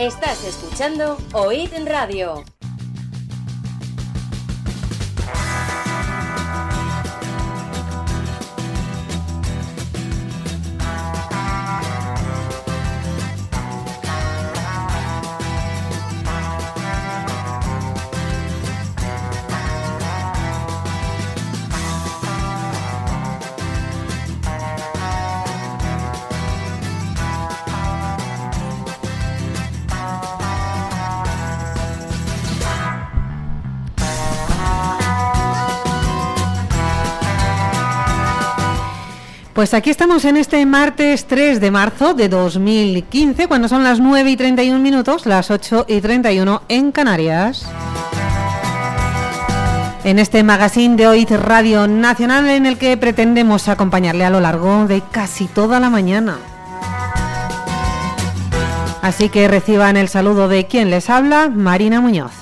Estás escuchando Oíd Radio. Pues aquí estamos en este martes 3 de marzo de 2015, cuando son las 9 y 31 minutos, las 8 y 31 en Canarias. En este magazine de hoy Radio Nacional en el que pretendemos acompañarle a lo largo de casi toda la mañana. Así que reciban el saludo de quien les habla, Marina Muñoz.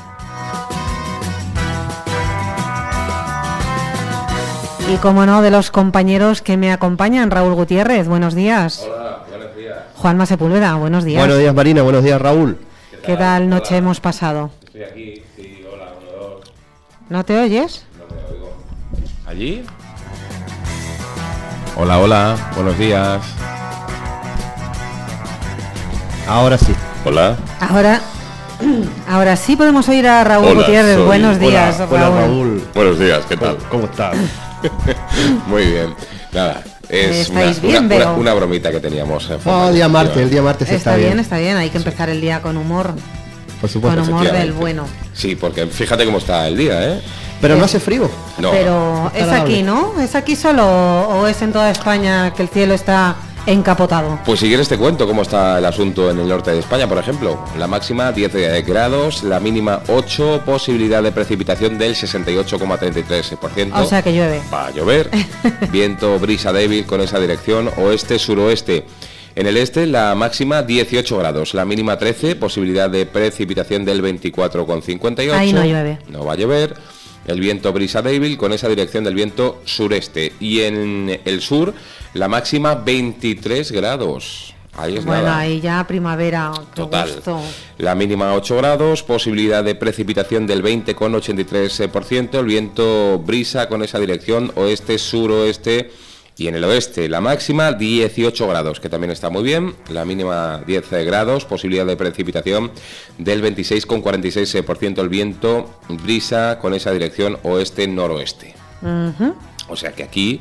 Y como no, de los compañeros que me acompañan, Raúl Gutiérrez, buenos días. Hola, buenos días. Juanma Sepúlveda, buenos días. Buenos días Marina, buenos días Raúl. ¿Qué tal noche hemos pasado? Estoy aquí, sí, hola, uno, dos. ¿No te oyes? No me oigo. ¿Allí? Hola, hola, buenos días. Ahora sí. Hola. Ahora, ahora sí podemos oír a Raúl Hola, Gutiérrez. soy- Buenos días, Hola, hola, Raúl. Raúl. Buenos días, ¿qué tal? ¿Cómo estás? Muy bien. Nada, es una, Estáis bien, una- veo. una- una bromita que teníamos. eh, formal, día martes, el día martes Está, bien, está bien. Hay que empezar el día con humor, Por supuesto. con humor del bueno. Sí, porque fíjate cómo está el día, ¿eh? Pero no hace frío. No. Pero es aquí, ¿no? ¿Es aquí solo o es en toda España que el cielo está encapotado? Pues si quieres te cuento cómo está el asunto en el norte de España, por ejemplo. La máxima 10 grados, la mínima 8, posibilidad de precipitación del 68,33%. O sea que llueve. Va a llover. Viento, brisa débil con esa dirección oeste-suroeste. En el este la máxima 18 grados, la mínima 13, posibilidad de precipitación del 24,58. Ahí no llueve. No va a llover. El viento brisa débil con esa dirección del viento sureste. Y en el sur la máxima 23 grados. Ahí es Bueno, nada. ahí ya primavera. Total. gusto. La mínima 8 grados, posibilidad de precipitación del 20,83%, el viento brisa con esa dirección oeste-suroeste y en el oeste la máxima 18 grados, que también está muy bien, la mínima 10 grados, posibilidad de precipitación del 26,46%, el viento brisa con esa dirección oeste-noroeste. O sea que aquí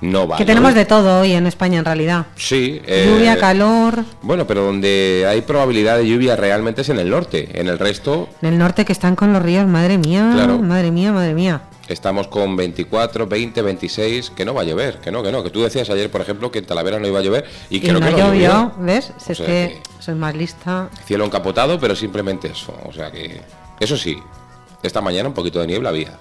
no va. Que tenemos de todo hoy en España en realidad. Sí. eh, Lluvia, calor. bueno, pero donde hay probabilidad de lluvia realmente es en el norte. En el resto En el norte que están con los ríos, madre mía, Claro. madre mía, madre mía. estamos con 24, 20, 26, que no va a llover, que no, que no. Que tú decías ayer, por ejemplo, que en Talavera no iba a llover y Y creo no que no llovió, llovió. ¿ves? Si O es sea que soy más lista. Cielo encapotado, pero simplemente eso. O sea que, eso sí, esta mañana un poquito de niebla había.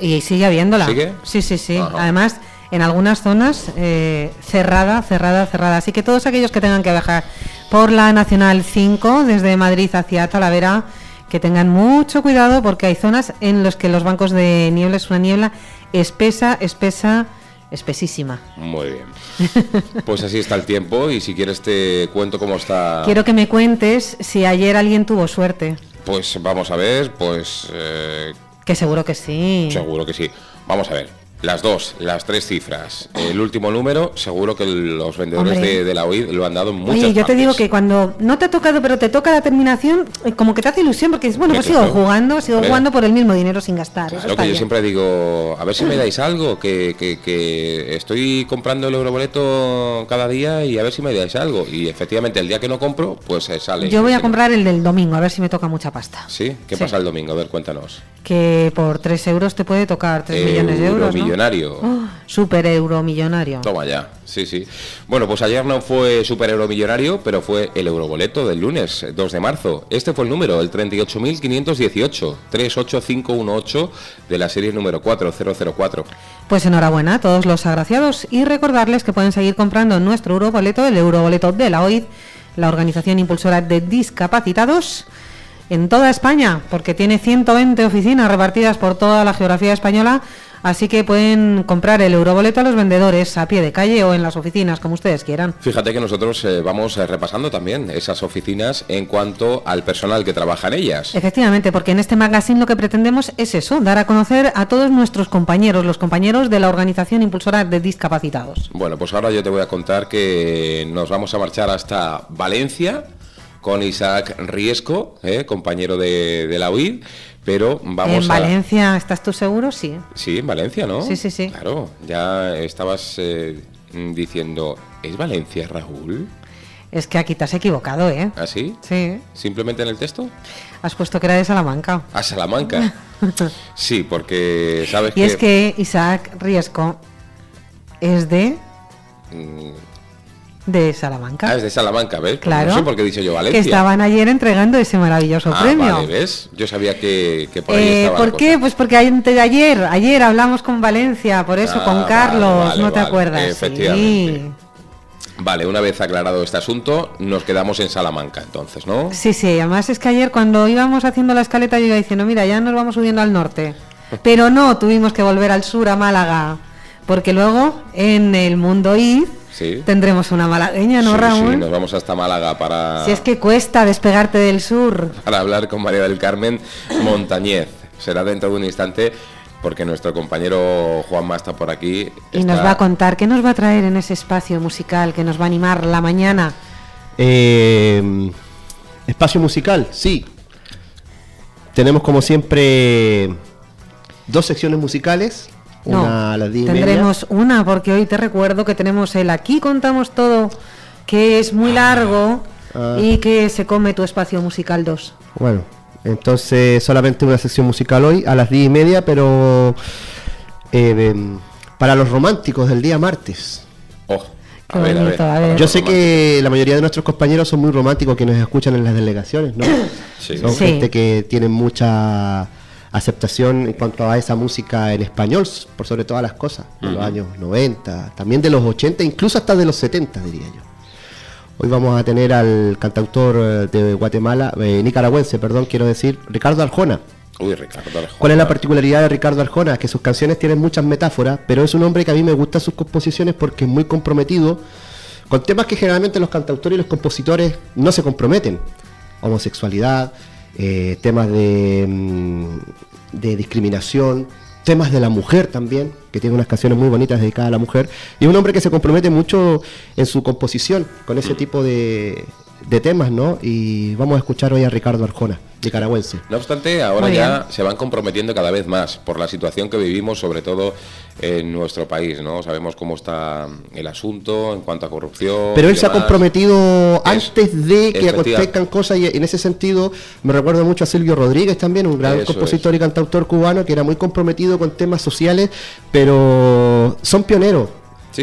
Y sigue habiéndola. ¿Sigue? Sí, sí, sí. Ajá. Además, en algunas zonas eh, cerrada, cerrada, cerrada. Así que todos aquellos que tengan que viajar por la Nacional 5 desde Madrid hacia Talavera, que tengan mucho cuidado porque hay zonas en las que los bancos de niebla es una niebla espesa, espesa, espesísima. Muy bien. Pues así está el tiempo y si quieres te cuento cómo está. Quiero que me cuentes si ayer alguien tuvo suerte. Pues vamos a ver, pues eh, Que seguro que sí. Seguro que sí. Vamos a ver. Las dos, las tres cifras. El último número, seguro que los vendedores de, de la OID lo han dado Oye, yo te digo que cuando no te ha tocado, pero te toca la terminación, eh, como que te hace ilusión, porque bueno, pues sigo jugando, sigo jugando por el mismo dinero sin gastar. Claro que yo siempre digo, a ver si me dais algo, que, que- que estoy comprando el euroboleto cada día y a ver si me dais algo. Y efectivamente, el día que no compro, pues eh, sale. Yo voy a Sí. comprar el del domingo, a ver si me toca mucha pasta. ¿Sí? ¿Qué Sí. pasa el domingo? A ver, cuéntanos. Que por 3 euros te puede tocar 3 millones de euros. ¿no? Euromillonario. Oh, super euromillonario. Toma ya, sí, sí. Bueno, pues ayer no fue Super Euromillonario, pero fue el Euroboleto del lunes 2 de marzo. Este fue el número, el 38.518, 38518 de la serie número 4004. Pues enhorabuena a todos los agraciados y recordarles que pueden seguir comprando nuestro euroboleto, el euroboleto de la OID, la organización impulsora de discapacitados, en toda España, porque tiene 120 oficinas repartidas por toda la geografía española, Así que pueden comprar el euroboleto a los vendedores a pie de calle o en las oficinas, como ustedes quieran. Fíjate que nosotros eh, vamos eh, repasando también esas oficinas en cuanto al personal que trabaja en ellas. Efectivamente, porque en este magazine lo que pretendemos es eso, dar a conocer a todos nuestros compañeros, los compañeros de la Organización Impulsora de Discapacitados. Bueno, pues ahora yo te voy a contar que nos vamos a marchar hasta Valencia con Isaac Riesco, eh, compañero de, de la UID pero vamos en Valencia, ¿estás tú seguro? Sí. Sí, en Valencia, ¿no? Sí, sí, sí. Claro, ya estabas eh, diciendo, ¿es Valencia, Raúl? Es que aquí te has equivocado, ¿eh? ¿Ah, sí? Sí. ¿Simplemente en el texto? Has puesto que era de Salamanca. ¿A Salamanca? sí, porque sabes que... Y es que Isaac Riesco es de... Mm, de Salamanca. Ah, es de Salamanca, ¿ves? Claro. No sé por qué he dicho yo Valencia. Que estaban ayer entregando ese maravilloso ah, premio. Vale, ¿ves? Yo sabía que, por ahí eh, estaba ¿Por qué? Pues porque ayer, ayer hablamos con Valencia, por eso, con ah, Carlos, ¿no te acuerdas? Efectivamente. Vale, una vez aclarado este asunto, nos quedamos en Salamanca, entonces, ¿no? Sí, sí, además es que ayer cuando íbamos haciendo la escaleta yo iba diciendo, mira, ya nos vamos subiendo al norte. Pero no, tuvimos que volver al sur, a Málaga, porque luego en el mundo ID Tendremos una malagueña, ¿no, Raúl? Sí, nos vamos hasta Málaga para... Si es que cuesta despegarte del sur. Para hablar con María del Carmen Montañez. Será dentro de un instante porque nuestro compañero Juanma está por aquí. Y nos va a contar qué nos va a traer en ese espacio musical que nos va a animar la mañana. Eh, espacio musical, sí. Tenemos como siempre dos secciones musicales no, tendremos una porque hoy te recuerdo que tenemos el aquí contamos todo que es muy largo ah. y que se come tu espacio musical 2. Bueno, entonces solamente una sección musical hoy a las 10 y media, pero eh, para los románticos del día martes. Oh. Yo sé que la mayoría de nuestros compañeros son muy románticos que nos escuchan en las delegaciones, ¿no? Son gente que tienen mucha aceptación en cuanto a esa música en español, por sobre todas las cosas, de los años 90, también de los 80, incluso hasta de los 70, diría yo. Hoy vamos a tener al cantautor eh, de Guatemala, eh, nicaragüense, perdón, quiero decir, Ricardo Arjona. Uy, Ricardo Arjona. ¿Cuál es la particularidad de Ricardo Arjona? Que sus canciones tienen muchas metáforas, pero es un hombre que a mí me gusta sus composiciones porque es muy comprometido con temas que generalmente los cantautores y los compositores no se comprometen. Homosexualidad, eh, temas de, mm, de, discriminación, temas de la mujer también, que tiene unas canciones muy bonitas dedicadas a la mujer, y un hombre que se compromete mucho en su composición con ese tipo de, de temas, ¿no? Y vamos a escuchar hoy a Ricardo Arjona nicaragüense. No obstante, ahora ya se van comprometiendo cada vez más por la situación que vivimos, sobre todo en nuestro país, ¿no? Sabemos cómo está el asunto en cuanto a corrupción. Pero él se ha comprometido antes de que acontezcan cosas y en ese sentido me recuerdo mucho a Silvio Rodríguez también, un gran compositor y cantautor cubano que era muy comprometido con temas sociales, pero son pioneros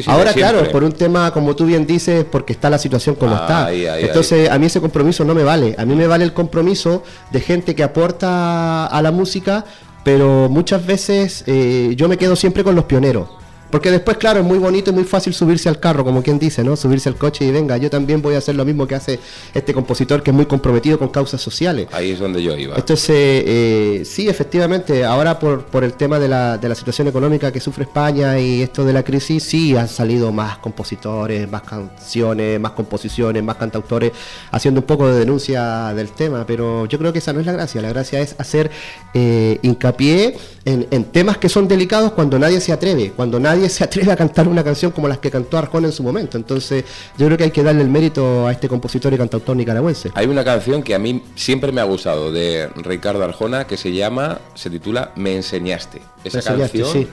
Ahora, claro, por un tema, como tú bien dices, porque está la situación como está. Entonces, a mí ese compromiso no me vale. A mí me vale el compromiso de gente que aporta a la música, pero muchas veces eh, yo me quedo siempre con los pioneros. Porque después, claro, es muy bonito y muy fácil subirse al carro, como quien dice, ¿no? Subirse al coche y venga, yo también voy a hacer lo mismo que hace este compositor que es muy comprometido con causas sociales. Ahí es donde yo iba. Entonces, eh, sí, efectivamente, ahora por, por el tema de la, de la situación económica que sufre España y esto de la crisis, sí han salido más compositores, más canciones, más composiciones, más cantautores, haciendo un poco de denuncia del tema, pero yo creo que esa no es la gracia, la gracia es hacer eh, hincapié en, en temas que son delicados cuando nadie se atreve, cuando nadie se atreve a cantar una canción como las que cantó Arjona en su momento. Entonces, yo creo que hay que darle el mérito a este compositor y cantautor nicaragüense. Hay una canción que a mí siempre me ha gustado de Ricardo Arjona que se llama, se titula Me enseñaste. Esa canción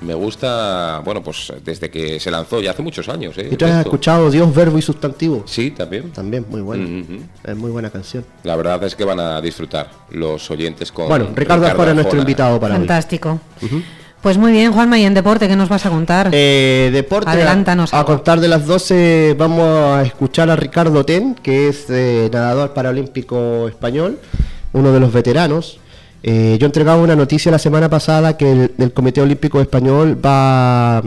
me gusta, bueno, pues desde que se lanzó ya hace muchos años. ¿eh? ¿Y tú has escuchado Dios, Verbo y Sustantivo? Sí, también. También, muy buena. Es muy buena canción. La verdad es que van a disfrutar los oyentes con. Bueno, Ricardo, Arjona es nuestro invitado para Fantástico. Pues muy bien, Juanma, ¿y en deporte qué nos vas a contar? Eh, deporte, Adelántanos. A, contar de las 12 vamos a escuchar a Ricardo Ten, que es eh, nadador paralímpico español, uno de los veteranos. Eh, yo entregaba una noticia la semana pasada que el, Comité Olímpico Español va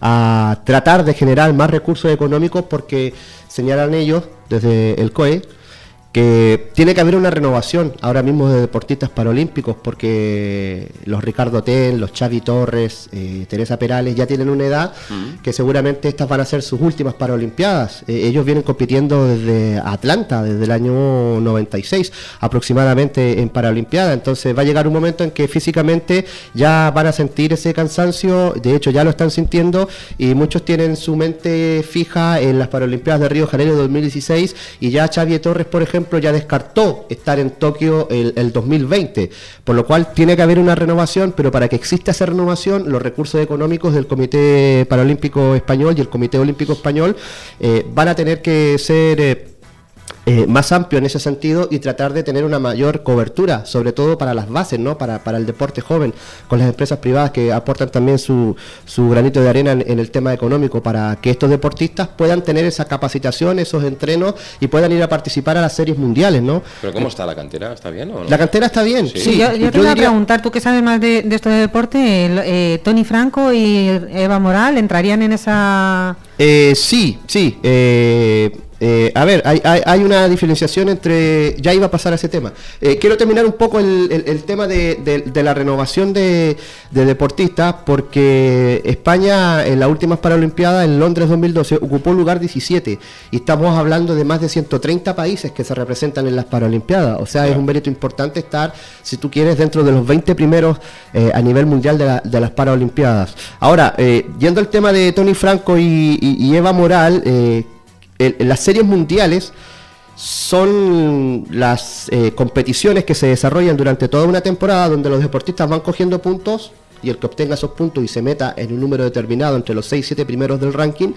a tratar de generar más recursos económicos porque señalan ellos, desde el COE, que tiene que haber una renovación ahora mismo de deportistas paralímpicos porque los Ricardo Ten, los Xavi Torres, eh, Teresa Perales ya tienen una edad que seguramente estas van a ser sus últimas Paralimpiadas. Eh, ellos vienen compitiendo desde Atlanta, desde el año 96 aproximadamente en Paralimpiada, entonces va a llegar un momento en que físicamente ya van a sentir ese cansancio, de hecho ya lo están sintiendo y muchos tienen su mente fija en las Paralimpiadas de Río de Janeiro 2016 y ya Xavi Torres, por ejemplo, ya descartó estar en Tokio el, 2020, por lo cual tiene que haber una renovación, pero para que exista esa renovación, los recursos económicos del Comité Paralímpico Español y el Comité Olímpico Español eh, van a tener que ser... Eh, eh, más amplio en ese sentido y tratar de tener una mayor cobertura, sobre todo para las bases, ¿no? para, para el deporte joven, con las empresas privadas que aportan también su, su granito de arena en, el tema económico, para que estos deportistas puedan tener esa capacitación, esos entrenos y puedan ir a participar a las series mundiales. ¿no? ¿Pero cómo está la cantera? ¿Está bien o no? La cantera está bien. Sí, yo, te voy a preguntar, tú que sabes más de, esto de deporte, eh, Tony Franco y Eva Moral entrarían en esa... Eh, sí, sí. Eh, eh, a ver, hay, una diferenciación entre. Ya iba a pasar a ese tema. Eh, quiero terminar un poco el, tema de, la renovación de, deportistas, porque España en las últimas Paralimpiadas, en Londres 2012, ocupó lugar 17. Y estamos hablando de más de 130 países que se representan en las Paralimpiadas. O sea, es un mérito importante estar, si tú quieres, dentro de los 20 primeros eh, a nivel mundial de, las Paralimpiadas. Ahora, yendo al tema de Tony Franco y, y Eva Moral las series mundiales son las eh, competiciones que se desarrollan durante toda una temporada donde los deportistas van cogiendo puntos y el que obtenga esos puntos y se meta en un número determinado entre los 6 y 7 primeros del ranking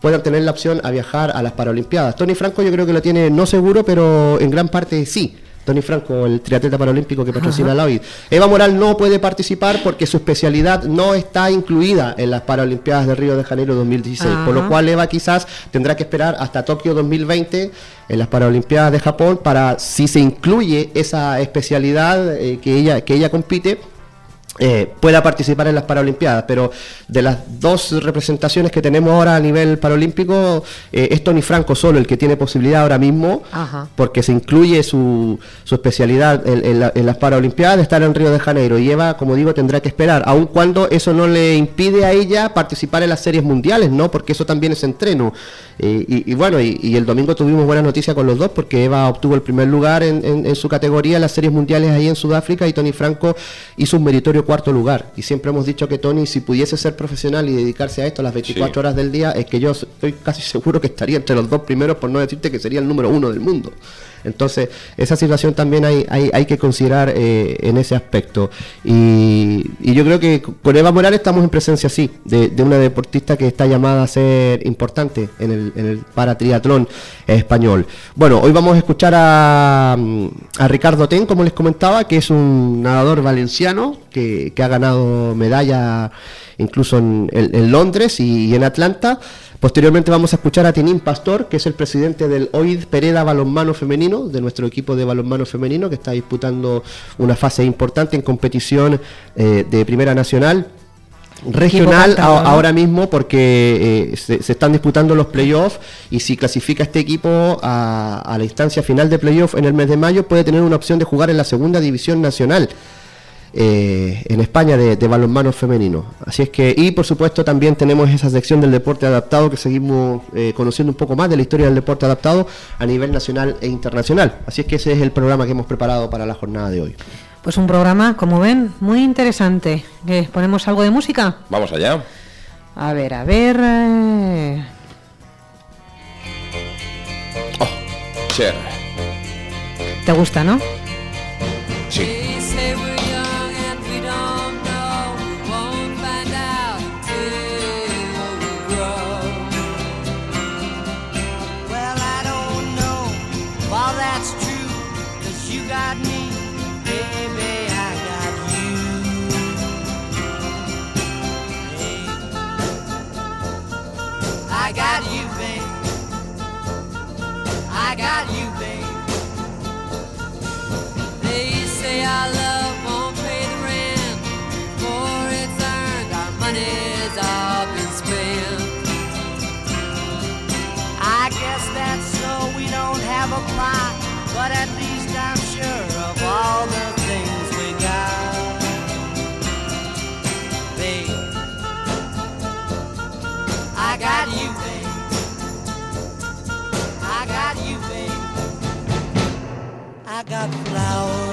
puedan tener la opción a viajar a las Paralimpiadas. Tony Franco yo creo que lo tiene no seguro, pero en gran parte sí. Tony Franco, el triatleta paralímpico que patrocina la OID. Eva Moral no puede participar porque su especialidad no está incluida en las Paralimpiadas de Río de Janeiro 2016, por lo cual Eva quizás tendrá que esperar hasta Tokio 2020 en las Paralimpiadas de Japón para si se incluye esa especialidad eh, que ella que ella compite eh, pueda participar en las Paralimpiadas, pero de las dos representaciones que tenemos ahora a nivel paralímpico, eh, es Tony Franco solo el que tiene posibilidad ahora mismo, porque se incluye su, su especialidad en, las Paralimpiadas de estar en Río de Janeiro. Y Eva, como digo, tendrá que esperar, aun cuando eso no le impide a ella participar en las series mundiales, ¿no? Porque eso también es entreno. Eh, y, bueno, y, el domingo tuvimos buenas noticias con los dos, porque Eva obtuvo el primer lugar en, en su categoría en las series mundiales ahí en Sudáfrica y Tony Franco hizo un meritorio cuarto lugar. Y siempre hemos dicho que Tony, si pudiese ser profesional y dedicarse a esto las 24 horas del día, es que yo estoy casi seguro que estaría entre los dos primeros, por no decirte que sería el número uno del mundo. Entonces, esa situación también hay, hay, que considerar eh, en ese aspecto. Y, yo creo que con Eva Morales estamos en presencia, sí, de, una deportista que está llamada a ser importante en el, en el paratriatlón español. Bueno, hoy vamos a escuchar a, a Ricardo Ten, como les comentaba, que es un nadador valenciano que, ha ganado medalla incluso en, Londres y en Atlanta. Posteriormente vamos a escuchar a Tinín Pastor, que es el presidente del OID Pereda Balonmano Femenino, de nuestro equipo de balonmano femenino, que está disputando una fase importante en competición eh, de Primera Nacional. Regional ahora mismo porque eh, se, están disputando los playoffs y si clasifica este equipo a, a la instancia final de playoff en el mes de mayo puede tener una opción de jugar en la segunda división nacional. Eh, en España de, balonmano femenino. Así es que, y por supuesto también tenemos esa sección del deporte adaptado que seguimos eh, conociendo un poco más de la historia del deporte adaptado a nivel nacional e internacional. Así es que ese es el programa que hemos preparado para la jornada de hoy. Pues un programa, como ven, muy interesante. ¿Ponemos algo de música? Vamos allá. A ver, a ver. Eh. Oh, Cher. ¿Te gusta, no? Sí. Got you, babe. They say our love won't pay the rent, for it's earned, our money's all been spent. I guess that's so we don't have a plot got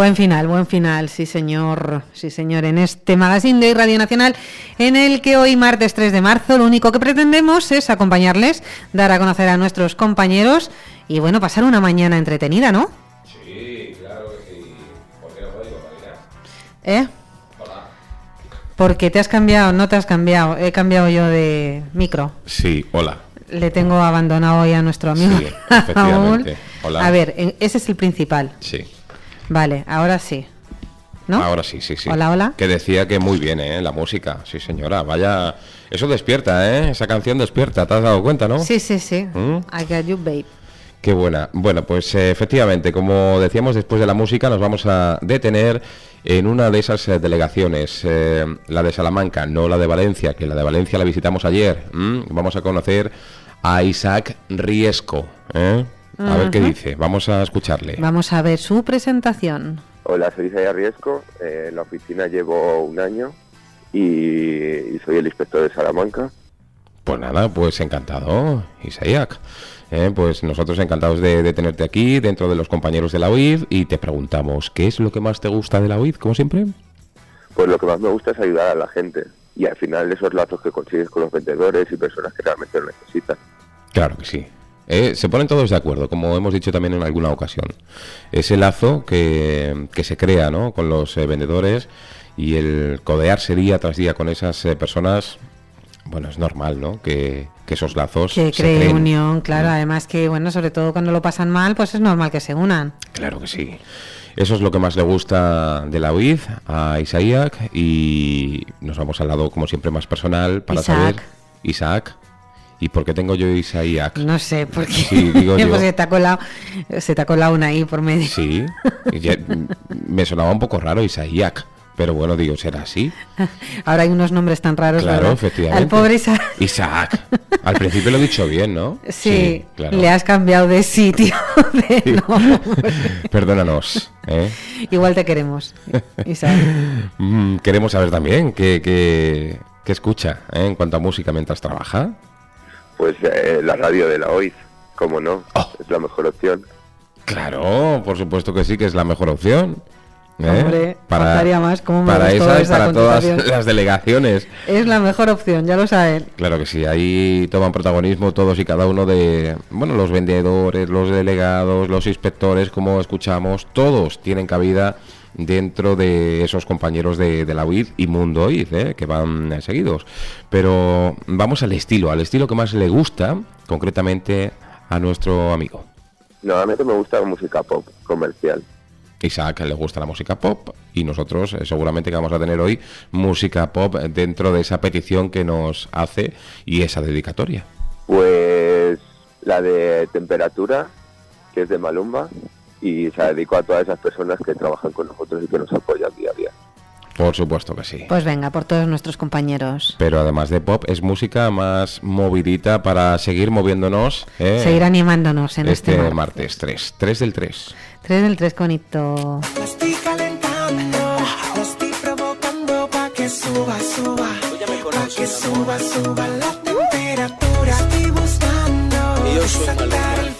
Buen final, buen final, sí señor, sí señor, en este magazine de Radio Nacional, en el que hoy martes 3 de marzo lo único que pretendemos es acompañarles, dar a conocer a nuestros compañeros y bueno, pasar una mañana entretenida, ¿no? Sí, claro que sí. ¿Por qué no lo digo? ¿Eh? Porque te has cambiado, no te has cambiado, he cambiado yo de micro. Sí, hola. Le tengo abandonado hoy a nuestro amigo Sí, efectivamente. Raúl. Hola. A ver, ese es el principal. Sí. Vale, ahora sí. ¿No? Ahora sí, sí, sí. Hola, hola. Que decía que muy bien, ¿eh? La música. Sí, señora. Vaya. Eso despierta, ¿eh? Esa canción despierta. ¿Te has dado cuenta, no? Sí, sí, sí. ¿Mm? I got you, babe. Qué buena. Bueno, pues eh, efectivamente, como decíamos después de la música, nos vamos a detener en una de esas eh, delegaciones, eh, la de Salamanca, no la de Valencia, que la de Valencia la visitamos ayer. ¿m? Vamos a conocer a Isaac Riesco. ¿eh? A ver qué dice. Vamos a escucharle. Vamos a ver su presentación. Hola, soy Isaías Riesco. eh, en la oficina llevo un año y, y soy el inspector de Salamanca. Pues nada, pues encantado, Isaac. Eh, pues nosotros encantados de, de tenerte aquí dentro de los compañeros de la OID y te preguntamos, ¿qué es lo que más te gusta de la OID, como siempre? Pues lo que más me gusta es ayudar a la gente y al final esos lazos que consigues con los vendedores y personas que realmente lo necesitan. Claro que sí. Eh, se ponen todos de acuerdo, como hemos dicho también en alguna ocasión. Ese lazo que, que se crea ¿no? con los eh, vendedores y el codearse día tras día con esas eh, personas, bueno, es normal, ¿no? Que, que esos lazos Que se cree creen. unión, claro. Además que, bueno, sobre todo cuando lo pasan mal, pues es normal que se unan. Claro que sí. Eso es lo que más le gusta de la UID a Isaac y nos vamos al lado, como siempre, más personal para Isaac. saber... Isaac. ¿Y por qué tengo yo Isaac? No sé, porque Sí, digo yo. pues se te ha colado, se te ha colado una ahí por medio. Sí, ya- me sonaba un poco raro Isaac, pero bueno, digo, será así. Ahora hay unos nombres tan raros. Claro, ¿verdad? efectivamente. Al pobre Isaac. Isaac. Al principio lo he dicho bien, ¿no? Sí, claro. le has cambiado de sitio. de Sí. nombre. Perdónanos. ¿eh? Igual te queremos, Isaac. Mm, queremos saber también qué, qué- qué escucha ¿eh? en cuanto a música mientras trabaja. Pues eh, la radio de la OIZ, como no, Oh. es la mejor opción. Claro, por supuesto que sí, que es la mejor opción. Hombre, para, más. ¿Cómo para esa y para todas las delegaciones. Es la mejor opción, ya lo saben. Claro que sí, ahí toman protagonismo todos y cada uno de, bueno, los vendedores, los delegados, los inspectores, como escuchamos, todos tienen cabida dentro de esos compañeros de, la UID y Mundo UID, ¿eh? que van seguidos. Pero vamos al estilo, al estilo que más le gusta, concretamente a nuestro amigo. Normalmente me gusta la música pop comercial. Isaac le gusta la música pop y nosotros eh, seguramente que vamos a tener hoy música pop dentro de esa petición que nos hace y esa dedicatoria. Pues la de temperatura, que es de Malumba, y se dedico a todas esas personas que trabajan con nosotros y que nos apoyan día a día. Por supuesto que sí. Pues venga, por todos nuestros compañeros. Pero además de pop, es música más movidita para seguir moviéndonos. ¿eh? Seguir animándonos en este, este martes 3. 3 del 3. 3 del 3, conito. Estoy calentando, estoy provocando pa' que suba, suba. Pa' que suba, suba la temperatura. Estoy buscando fuego en su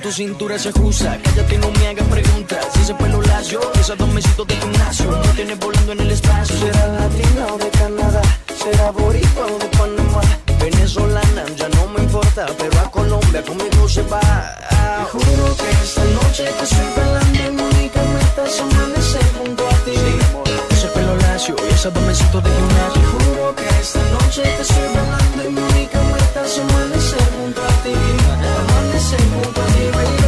cintura se acusa. Cállate, no me hagas preguntas. Ese pelo lacio, esos dos mesitos de gimnasio, no tienes volando en el espacio. Será latina o de Canadá, será boricua o de Panamá. Venezolana, ya no me importa, pero a Colombia conmigo se va. Te juro que esta noche te estoy bailando y mi única meta es amanecer junto a ti. Ese pelo lacio y esos dos mesitos de gimnasio. Te juro que esta noche te estoy bailando y mi única meta es amanecer junto a ti. Amanecer junto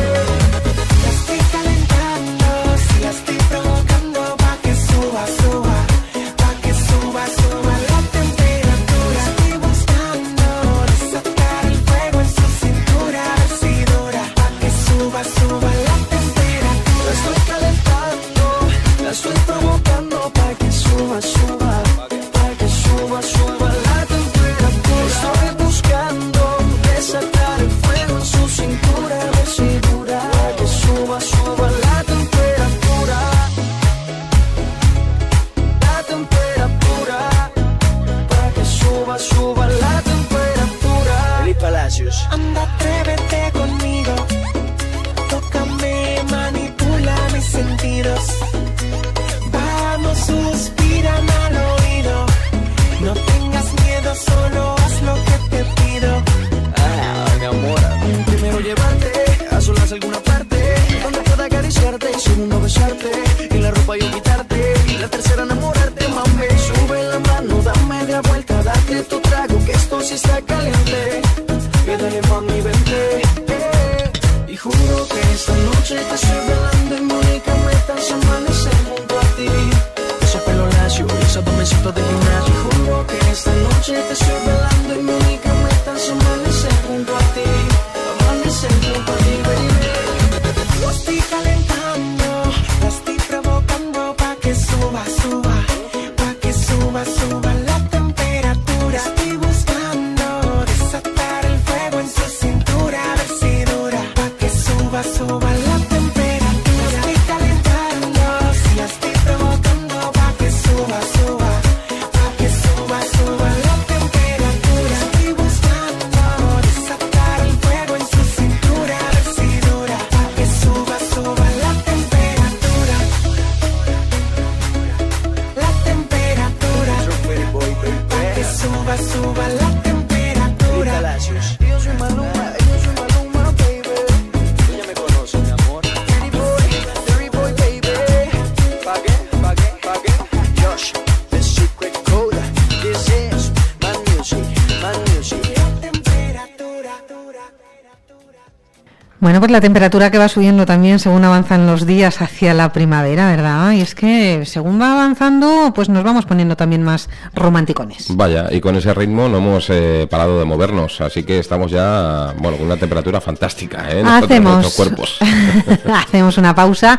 pues la temperatura que va subiendo también según avanzan los días hacia la primavera, ¿verdad? Y es que según va avanzando, pues nos vamos poniendo también más romanticones. Vaya, y con ese ritmo no hemos eh, parado de movernos, así que estamos ya, bueno, con una temperatura fantástica, ¿eh? Hacemos, cuerpos. hacemos una pausa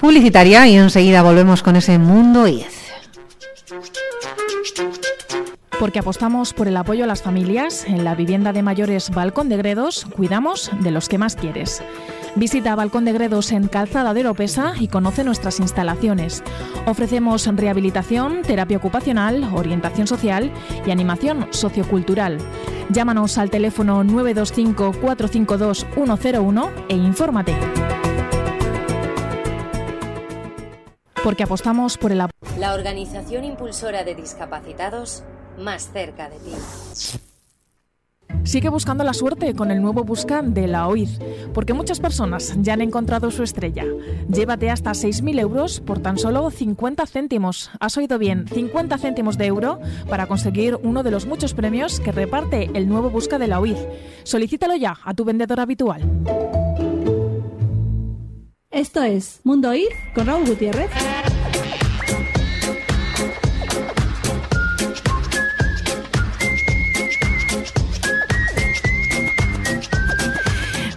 publicitaria y enseguida volvemos con ese mundo y porque apostamos por el apoyo a las familias, en la vivienda de mayores Balcón de Gredos cuidamos de los que más quieres. Visita Balcón de Gredos en Calzada de Oropesa y conoce nuestras instalaciones. Ofrecemos rehabilitación, terapia ocupacional, orientación social y animación sociocultural. Llámanos al teléfono 925 452 101 e infórmate. Porque apostamos por el apoyo. La organización impulsora de discapacitados más cerca de ti. Sigue buscando la suerte con el nuevo Busca de la OID, porque muchas personas ya han encontrado su estrella. Llévate hasta 6.000 euros por tan solo 50 céntimos. Has oído bien, 50 céntimos de euro para conseguir uno de los muchos premios que reparte el nuevo Busca de la OID. Solicítalo ya a tu vendedor habitual. Esto es Mundo OID con Raúl Gutiérrez.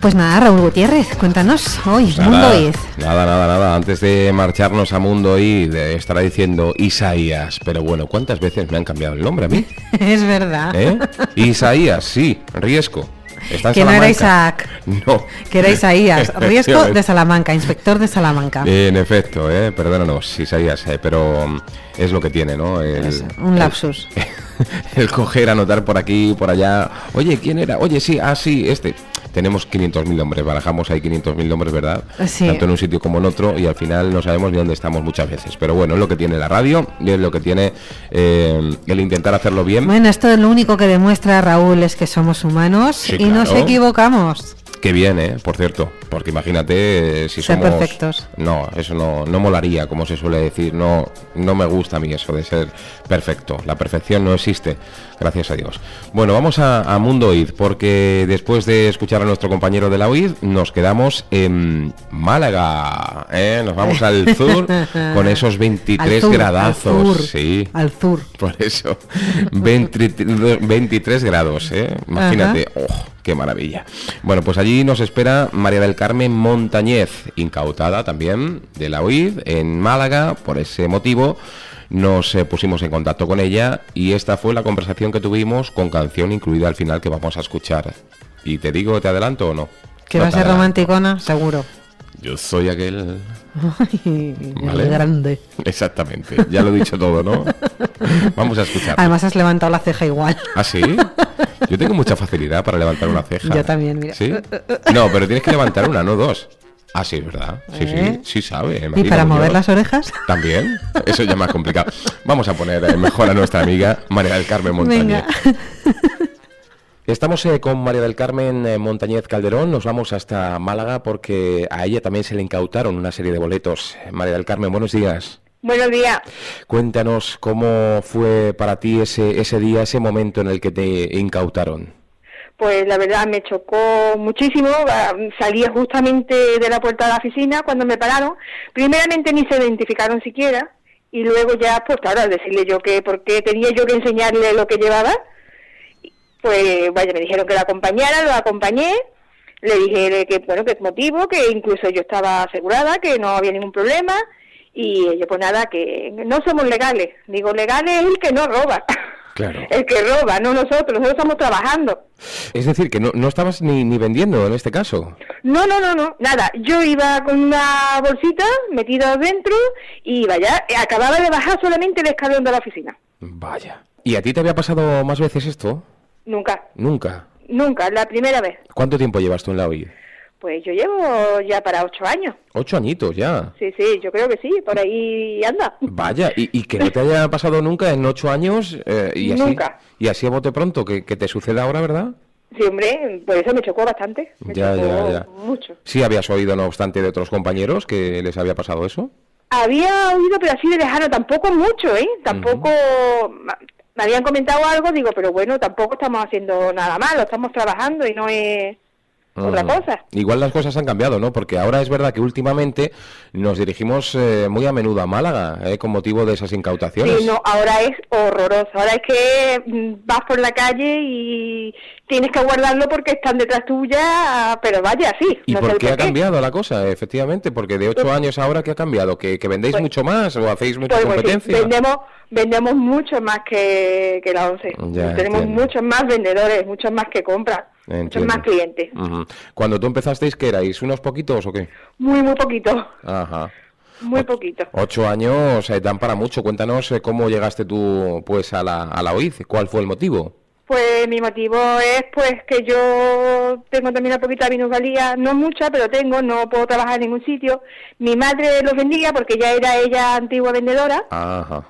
Pues nada, Raúl Gutiérrez, cuéntanos hoy, Mundo Id. Nada, nada, nada. Antes de marcharnos a Mundo Id, estará diciendo Isaías. Pero bueno, ¿cuántas veces me han cambiado el nombre a mí? es verdad. ¿Eh? Isaías, sí, riesgo. que no era Isaac. No. Que era Isaías. Riesgo de Salamanca, inspector de Salamanca. En efecto, ¿eh? perdónanos, Isaías, eh, pero mm, es lo que tiene, ¿no? un lapsus. El, coger, anotar por aquí, por allá. Oye, ¿quién era? Oye, sí, ah, sí, este tenemos 500.000 nombres, barajamos ahí 500.000 nombres, ¿verdad? Tanto en un sitio como en otro y al final no sabemos ni dónde estamos muchas veces. Pero bueno, es lo que tiene la radio y es lo que tiene eh, el intentar hacerlo bien. Bueno, esto es lo único que demuestra Raúl es que somos humanos y nos equivocamos. Que bien, ¿eh? Por cierto, porque imagínate eh, si ser somos... perfectos. No, eso no, no molaría, como se suele decir. No, no me gusta a mí eso de ser perfecto. La perfección no existe, gracias a Dios. Bueno, vamos a, Mundo OID, porque después de escuchar a nuestro compañero de la OID, nos quedamos en Málaga. ¿eh? Nos vamos al sur con esos 23 gradazos. Al sí. Al sur. Por eso. 23 grados, ¿eh? Imagínate. Oh, qué maravilla. Bueno, pues allí nos espera María del Carmen Montañez, incautada también de la OID en Málaga. Por ese motivo nos eh, pusimos en contacto con ella y esta fue la conversación que tuvimos con canción incluida al final que vamos a escuchar. Y te digo, ¿te adelanto o no? Que va a ser romanticona, seguro. Yo soy aquel. ¿Vale? grande. Exactamente, ya lo he dicho todo, ¿no? Vamos a escuchar. Además has levantado la ceja igual. ¿Ah, sí? Yo tengo mucha facilidad para levantar una ceja. Yo también, mira. ¿Sí? No, pero tienes que levantar una, no dos. Ah, sí, es verdad. Sí, sí, ¿Eh? sí sabe. ¿Y para mover las orejas? También. Eso ya es más complicado. Vamos a poner eh, mejor a nuestra amiga María del Carmen Montañez. Estamos eh, con María del Carmen Montañez Calderón, nos vamos hasta Málaga porque a ella también se le incautaron una serie de boletos. María del Carmen, buenos días. Buenos días. Cuéntanos cómo fue para ti ese, ese día, ese momento en el que te incautaron. Pues la verdad me chocó muchísimo. Salía justamente de la puerta de la oficina cuando me pararon. Primeramente ni se identificaron siquiera y luego ya, pues claro, decirle yo que por qué tenía yo que enseñarle lo que llevaba. Pues vaya, me dijeron que la acompañara, lo acompañé. Le dije que, bueno, que motivo, que incluso yo estaba asegurada, que no había ningún problema y yo, pues nada, que no somos legales. Digo, legales es el que no roba. Claro. El que roba, no nosotros. Nosotros estamos trabajando. Es decir, que no, no estabas ni, ni vendiendo en este caso. No, no, no, no. Nada. Yo iba con una bolsita metida dentro y vaya, acababa de bajar solamente el escalón de la oficina. Vaya. ¿Y a ti te había pasado más veces esto? Nunca. Nunca. Nunca, la primera vez. ¿Cuánto tiempo llevas tú en la OID? Pues yo llevo ya para ocho años. ¿Ocho añitos ya? Sí, sí, yo creo que sí, por ahí anda. Vaya, ¿y, que no te haya pasado nunca en ocho años? Eh, y así, nunca. Y así a bote pronto, que, te suceda ahora, ¿verdad? Sí, hombre, por eso me chocó bastante. Me ya, chocó ya, ya. Mucho. ¿Sí habías oído, no obstante, de otros compañeros que les había pasado eso? Había oído, pero así de lejano, tampoco mucho, ¿eh? Tampoco... Me habían comentado algo, digo, pero bueno, tampoco estamos haciendo nada malo, estamos trabajando y no es otra cosa. Igual las cosas han cambiado, ¿no? Porque ahora es verdad que últimamente nos dirigimos eh, muy a menudo a Málaga, ¿eh? con motivo de esas incautaciones. Sí, no, ahora es horroroso. Ahora es que mm, vas por la calle y tienes que guardarlo porque están detrás tuya, pero vaya, sí. ¿Y por qué ha cambiado la cosa, efectivamente? Porque de ocho Pues- años ahora, ¿qué ha cambiado? ¿Que, que vendéis Pues- mucho más o hacéis mucha Pues, pues sí, competencia? vendemos, vendemos mucho más que, que la 11. Ya, Tenemos entiendo. muchos más vendedores, muchos más que compran, muchos Entiendo. más clientes. Cuando tú empezasteis, ¿qué erais? ¿Unos poquitos o qué? Muy, muy poquito, Ajá. muy poquito. Ocho años eh, dan para mucho. Cuéntanos eh, cómo llegaste tú pues a la, a la OID. ¿Cuál fue el motivo? Pues mi motivo es pues que yo tengo también una poquita minusvalía, no mucha, pero tengo, no puedo trabajar en ningún sitio. Mi madre los vendía porque ya era ella antigua vendedora Ajá.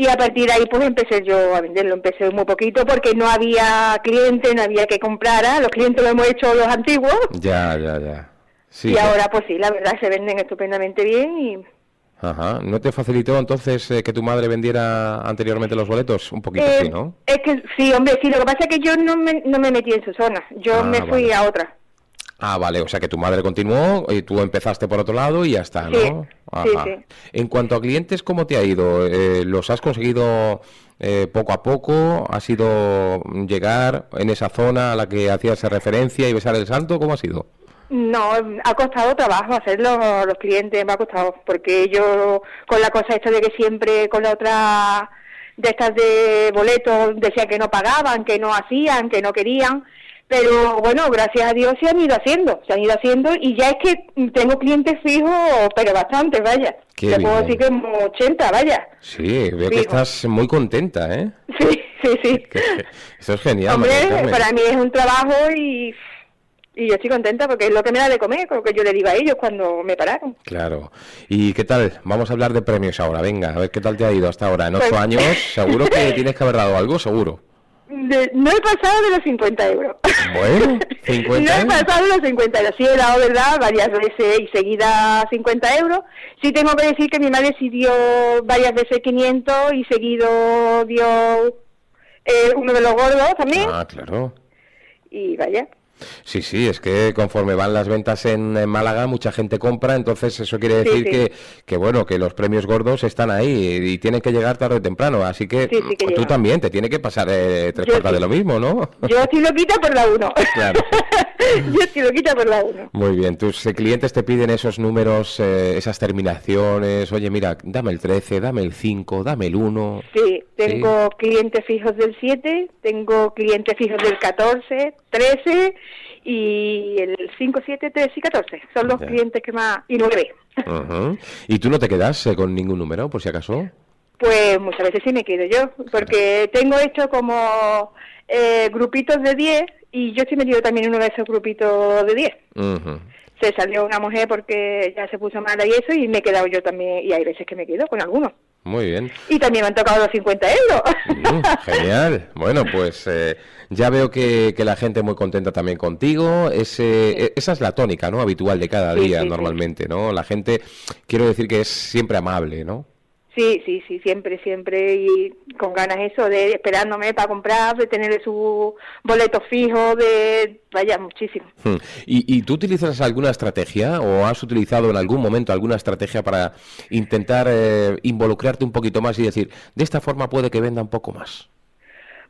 Y a partir de ahí pues empecé yo a venderlo, empecé muy poquito porque no había cliente, no había que comprara, los clientes lo hemos hecho los antiguos Ya, ya, ya. Sí, y ahora pues sí, la verdad se venden estupendamente bien y Ajá. ¿No te facilitó entonces eh, que tu madre vendiera anteriormente los boletos? Un poquito Eh, sí, ¿no? Es que sí, hombre, sí, lo que pasa es que yo no me, no me metí en su zona, yo Ah, me fui vale. a otra. Ah, vale. O sea que tu madre continuó y tú empezaste por otro lado y ya está, ¿no? Sí, Ajá. sí. En cuanto a clientes, ¿cómo te ha ido? Eh, ¿Los has conseguido eh, poco a poco? ¿Ha sido llegar en esa zona a la que hacías referencia y besar el santo? ¿Cómo ha sido? No, ha costado trabajo hacerlo los clientes, me ha costado, porque yo con la cosa esta de que siempre con la otra de estas de boletos decían que no pagaban, que no hacían, que no querían, pero bueno, gracias a Dios se han ido haciendo, se han ido haciendo y ya es que tengo clientes fijos, pero bastantes, vaya. Qué Te puedo bien. decir que como 80, vaya. Sí, veo que estás muy contenta, ¿eh? Sí, sí, sí. Esto es genial. Hombre, para mí es un trabajo y, y yo estoy contenta porque es lo que me da de comer, lo que yo le digo a ellos cuando me pararon. Claro. ¿Y qué tal? Vamos a hablar de premios ahora. Venga, a ver qué tal te ha ido hasta ahora. En ocho Pues- años, seguro que tienes que haber dado algo, seguro. De- no he pasado de los 50 euros. Bueno, 50 no he pasado de los 50 euros. Sí he dado, ¿verdad? Varias veces y seguida 50 euros. Sí tengo que decir que mi madre sí dio varias veces 500 y seguido dio eh, uno de los gordos también. Ah, claro. Y vaya. Sí, sí, es que conforme van las ventas en, en Málaga, mucha gente compra, entonces eso quiere decir sí. Que, que, bueno, que los premios gordos están ahí y, tienen que llegar tarde o temprano, así que, Sí, sí que tú también te tiene que pasar eh, tres cuartas de lo mismo, ¿no? Yo estoy loquita por la 1. Claro. yo estoy loquita por la 1. Muy bien, tus eh, clientes te piden esos números, eh, esas terminaciones, oye, mira, dame el 13, dame el 5, dame el 1. Sí, tengo clientes fijos del 7, tengo clientes fijos del 14, 13 y el 5, 7, 3 y 14. Son los Ya. clientes que más... y 9. Ujú. ¿Y tú no te quedas eh, con ningún número, por si acaso? Pues muchas veces sí me quedo yo, porque tengo hecho como eh, grupitos de 10 y yo estoy metido también en uno de esos grupitos de 10. Ujú. Se salió una mujer porque ya se puso mala y eso y me he quedado yo también y hay veces que me quedo con algunos. Muy bien. Y también me han tocado los 50 euros. Mm, genial. Bueno, pues eh, ya veo que, que la gente muy contenta también contigo. Ese, e- Esa es la tónica, ¿no? Habitual de cada Sí, día sí, sí. normalmente, ¿no? La gente, quiero decir que es siempre amable, ¿no? Sí, sí, sí, siempre, siempre y con ganas eso de esperándome para comprar, de tener su boleto fijo, de vaya muchísimo. Hmm. ¿Y, y tú utilizas alguna estrategia o has utilizado en algún momento alguna estrategia para intentar eh, involucrarte un poquito más y decir, de esta forma puede que venda un poco más?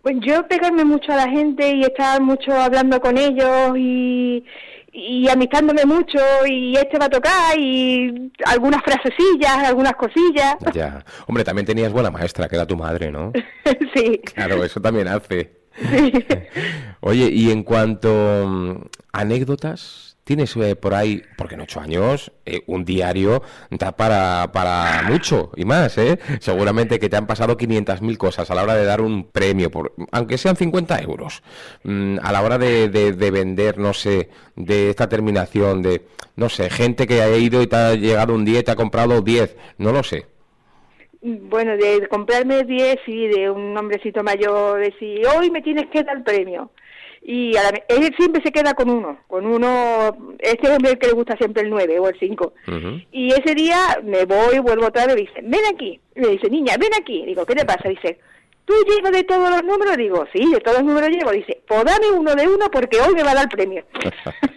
Pues yo pegarme mucho a la gente y estar mucho hablando con ellos y, y amistándome mucho y este va a tocar y algunas frasecillas, algunas cosillas. Ya. Hombre, también tenías buena maestra, que era tu madre, ¿no? sí. Claro, eso también hace. Oye, y en cuanto mm, anécdotas, ¿tienes eh, por ahí, porque en ocho años, eh, un diario da para, para mucho y más, ¿eh? Seguramente que te han pasado 500.000 cosas a la hora de dar un premio, por, aunque sean 50 euros, Mm, a la hora de, de- de vender, no sé, de esta terminación, de, no sé, gente que ha ido y te ha llegado un día y te ha comprado 10, no lo sé. Bueno, de comprarme 10 y de un hombrecito mayor decir, hoy me tienes que dar premio. Y a la él siempre se queda con uno, con uno, este hombre que le gusta siempre el 9 o el 5. Ujú. Y ese día me voy, vuelvo otra vez y dice, ven aquí. Me dice, niña, ven aquí. Digo, ¿qué te pasa? Dice, ¿tú llevas de todos los números? Digo, sí, de todos los números llevo. Dice, pues dame uno de uno porque hoy me va a dar el premio.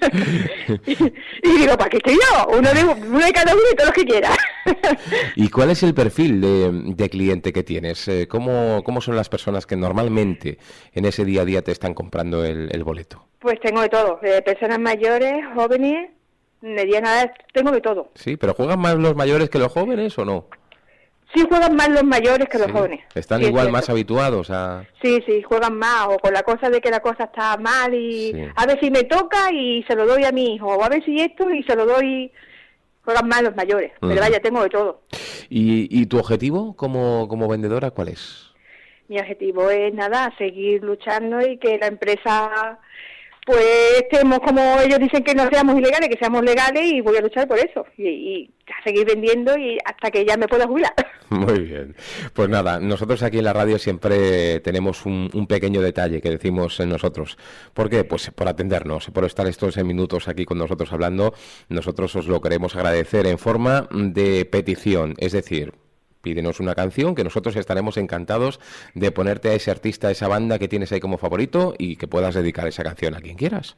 y, digo, ¿para qué estoy yo? Uno de, uno de cada uno y todos los que quiera. ¿Y cuál es el perfil de, cliente que tienes? Eh, ¿Cómo, ¿Cómo son las personas que normalmente en ese día a día te están comprando el, boleto? Pues tengo de todo, de personas mayores, jóvenes, medianas, tengo de todo. Sí, pero ¿juegan más los mayores que los jóvenes o no? Sí, juegan más los mayores que los jóvenes. Están igual más habituados a... Sí, sí, juegan más, o con la cosa de que la cosa está mal y a ver si me toca y se lo doy a mi hijo, o a ver si esto y se lo doy... Juegan más los mayores, pero vaya, tengo de todo. ¿Y, y tu objetivo como, como vendedora cuál es? Mi objetivo es nada, seguir luchando y que la empresa pues estemos como ellos dicen que no seamos ilegales, que seamos legales y voy a luchar por eso y, a seguir vendiendo y hasta que ya me pueda jubilar. Muy bien. Pues nada, nosotros aquí en la radio siempre tenemos un, pequeño detalle que decimos en nosotros. ¿Por qué? Pues por atendernos, por estar estos minutos aquí con nosotros hablando. Nosotros os lo queremos agradecer en forma de petición, es decir, pídenos una canción que nosotros estaremos encantados de ponerte a ese artista, a esa banda que tienes ahí como favorito y que puedas dedicar esa canción a quien quieras.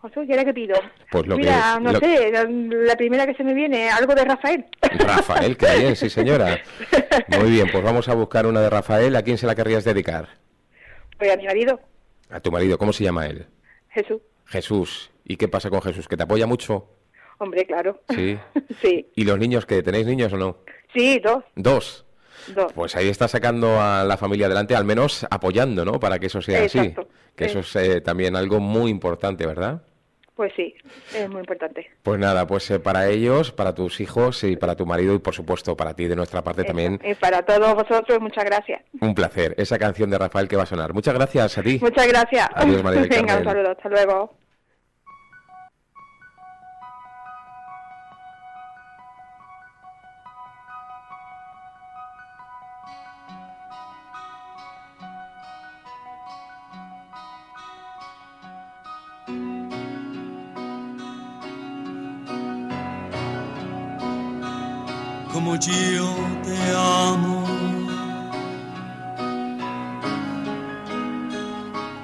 José, ¿qué era que pido? Pues lo Mira, no sé, la, primera que se me viene, algo de Rafael. Rafael, qué bien, sí señora. Muy bien, pues vamos a buscar una de Rafael. ¿A quién se la querrías dedicar? Pues a mi marido. A tu marido, ¿cómo se llama él? Jesús. Jesús. ¿Y qué pasa con Jesús? ¿Que te apoya mucho? Hombre, claro. Sí. sí. ¿Y los niños que tenéis niños o no? Sí, dos. Dos. Dos. Pues ahí está sacando a la familia adelante, al menos apoyando, ¿no? Para que eso sea así. Que eso es eh, también algo muy importante, ¿verdad? Pues sí, es muy importante. Pues nada, pues eh, para ellos, para tus hijos y para tu marido y por supuesto para ti de nuestra parte también. Y para todos vosotros, muchas gracias. Un placer, esa canción de Rafael que va a sonar. Muchas gracias a ti. Muchas gracias. Adiós, María Venga, un saludo, hasta luego. Como yo te amo,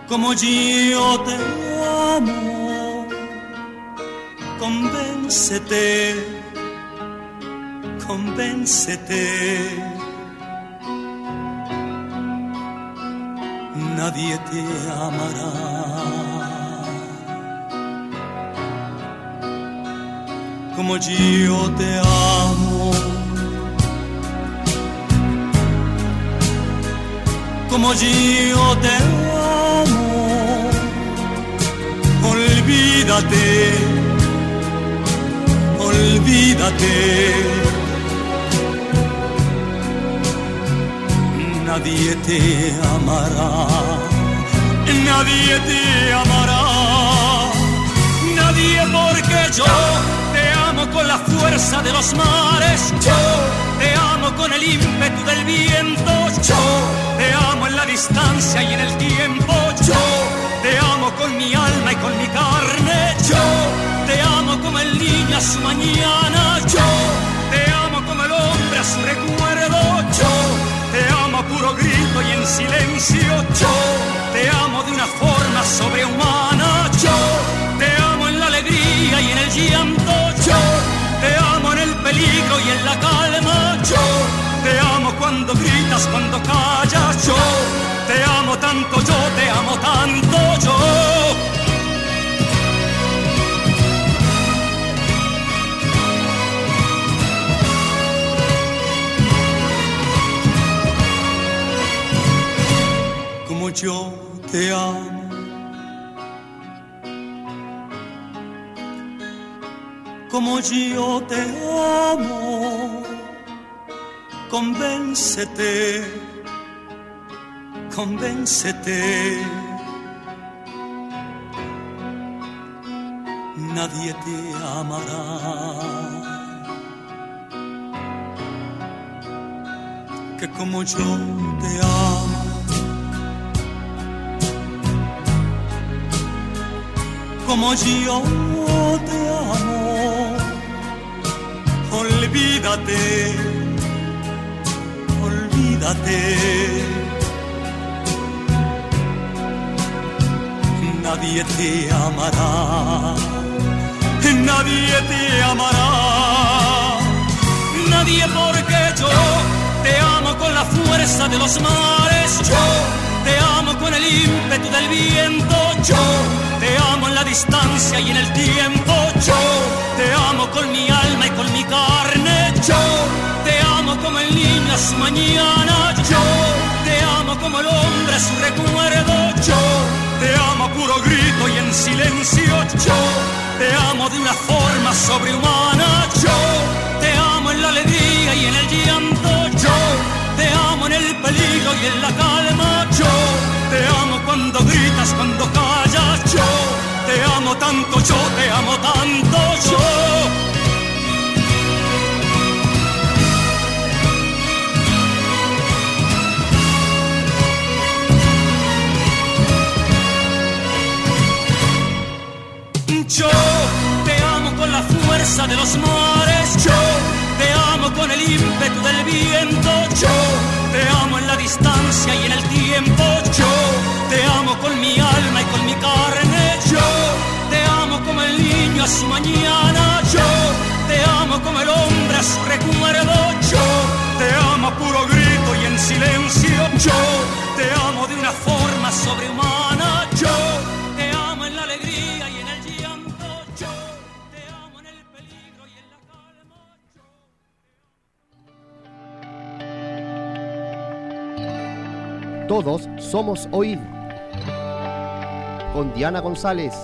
como yo te amo, convéncete, convéncete. Nadie te amará. Como yo te amo. Como yo te amo. Olvídate, olvídate. Nadie te amará, nadie te amará, nadie porque yo te amo con la fuerza de los mares, yo amo con el ímpetu del viento, yo te amo en la distancia y en el tiempo. Yo te amo con mi alma y con mi carne. Yo te amo como el niño a su mañana. Yo te amo como el hombre a su recuerdo. Yo te amo a puro grito y en silencio. Yo te amo de una forma sobrehumana. Cuando gritas, cuando callas. Yo te amo tanto, yo te amo tanto, yo. Como yo te amo. Como yo te amo convéncete, convéncete. Nadie te amará. Que como yo te amo. Como yo te amo, olvídate Nadie te amará, nadie te amará, nadie porque yo te amo con la fuerza de los mares, yo te amo con el ímpetu del viento, yo te amo en la distancia y en el tiempo. Yo te amo con mi alma y con mi carne. Yo te amo como el niño a su mañana, yo te amo como el hombre a su recuerdo, yo te amo a puro grito y en silencio, yo te amo de una forma sobrehumana, yo te amo en la alegría y en el llanto, yo te amo en el peligro y en la calma, yo te amo cuando gritas, cuando callas, yo te amo tanto, yo te amo tanto, yo. Yo te amo con la fuerza de los mares, yo te amo con el ímpetu del viento, yo te amo en la distancia y en el tiempo, yo te amo con mi alma y con mi carne, yo te amo como el niño a su mañana, yo te amo como el hombre a su recuerdo, yo te amo a puro grito y en silencio, yo te amo de una forma sobrehumana, yo Todos somos oíd. Con Diana González.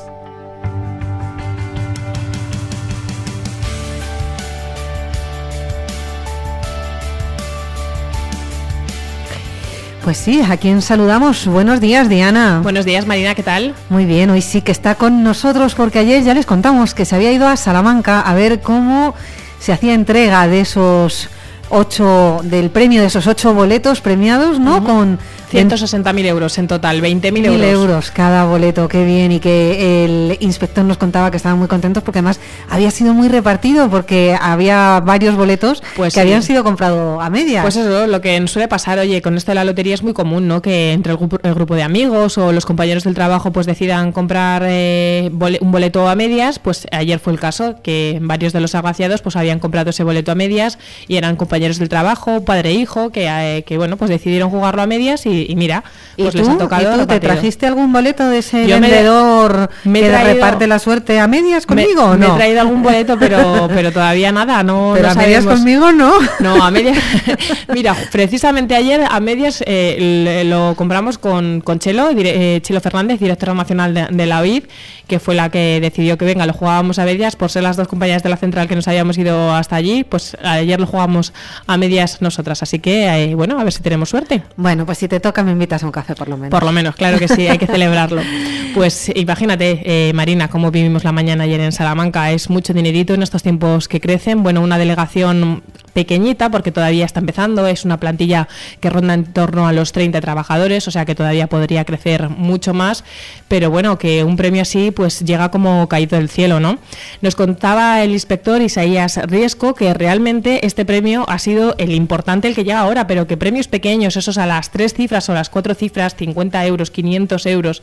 Pues sí, ¿a quién saludamos? Buenos días, Diana. Buenos días, Marina, ¿qué tal? Muy bien, hoy sí que está con nosotros porque ayer ya les contamos que se había ido a Salamanca a ver cómo se hacía entrega de esos ocho, del premio de esos ocho boletos premiados, ¿no? Con 160.000 euros en total, 20.000 mil euros. euros cada boleto, qué bien. Y que el inspector nos contaba que estaban muy contentos porque además había sido muy repartido porque había varios boletos Pues que sí. habían sido comprados a medias. Pues eso, lo que suele pasar, oye, con esto de la lotería es muy común, ¿no? Que entre el grupo, el grupo de amigos o los compañeros del trabajo pues decidan comprar eh, un boleto a medias, pues ayer fue el caso que varios de los agraciados pues habían comprado ese boleto a medias y eran compañeros del trabajo, padre e hijo, que, eh, que bueno, pues decidieron jugarlo a medias y, y mira, ¿Y pues tú, les ha tocado ¿Y tú te trajiste algún boleto de ese Yo vendedor me que traído- reparte la suerte a medias conmigo me, o me no? he traído algún boleto, pero, pero todavía nada, no Pero no a medias sabemos. conmigo no. No, a medias. Mira, precisamente ayer a medias eh, lo compramos con, con Chelo, dire- eh, Chelo Fernández, directora nacional de, de la OID, que fue la que decidió que venga, lo jugábamos a medias por ser las dos compañías de la central que nos habíamos ido hasta allí. Pues ayer lo jugamos a medias nosotras, así que eh, bueno, a ver si tenemos suerte. Bueno, pues si te toca me invitas a un café por lo menos. Por lo menos, claro que sí, hay que celebrarlo. Pues imagínate, eh, Marina, cómo vivimos la mañana ayer en Salamanca. Es mucho dinerito en estos tiempos que crecen. Bueno, una delegación pequeñita porque todavía está empezando. Es una plantilla que ronda en torno a los 30 trabajadores, o sea que todavía podría crecer mucho más. Pero bueno, que un premio así pues llega como caído del cielo, ¿no? Nos contaba el inspector Isaías Riesco que realmente este premio ha sido el importante, el que llega ahora, pero que premios pequeños, esos a las tres cifras o las cuatro cifras, 50 euros, 500 euros,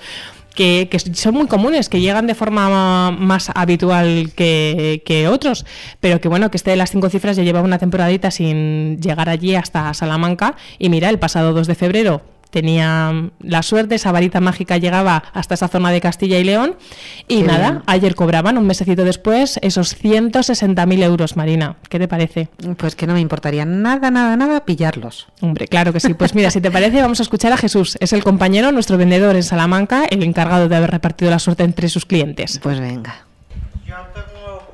que, que son muy comunes, que llegan de forma más habitual que, que otros, pero que bueno, que este de las cinco cifras ya lleva una temporadita sin llegar allí hasta Salamanca. Y mira, el pasado 2 de febrero tenía la suerte, esa varita mágica llegaba hasta esa zona de Castilla y León y Qué nada, bien. ayer cobraban un mesecito después esos 160.000 euros, Marina. ¿Qué te parece? Pues que no me importaría nada, nada, nada pillarlos. Hombre, claro que sí. Pues mira, si te parece, vamos a escuchar a Jesús. Es el compañero, nuestro vendedor en Salamanca, el encargado de haber repartido la suerte entre sus clientes. Pues venga. Yo tengo.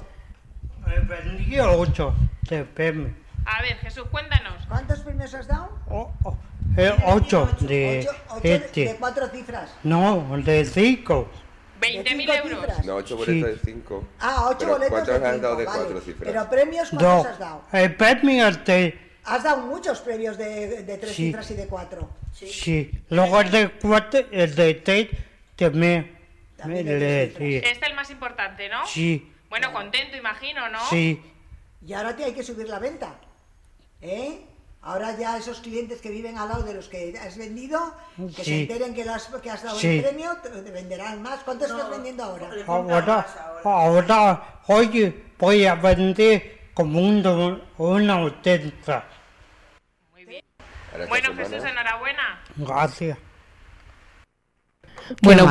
vendí 8 de PM. A ver, Jesús, cuéntanos. ¿Cuántos premios has dado? 8 de Ocho- ocho de- este. de cuatro cifras. No, de 5. 20.000 euros. No, ocho Sí. boletos de 5. Ah, ocho Pero boletos ¿cuántos de has cinco, dado de vale. cuatro cifras? Pero premios, ¿cuántos No, has dado? el premio de. Has dado muchos premios de, de tres Sí. cifras y de cuatro. Sí. Sí. Luego el de 4, el de 3 también. También de Le- tres sí. Este es el más importante, ¿no? Sí, Bueno, contento, imagino, ¿no? sí. Y ahora te hay que subir la venta. ¿Eh? Ahora ya esos clientes que viven al lado de los que has vendido, que se enteren que, has, que has dado Sí. el premio, te venderán más. ¿Cuánto estás vendiendo ahora? Ahora, ahora, oye, voy a vender como un, una auténtica. Bueno, Jesús, enhorabuena. Gracias. Bueno,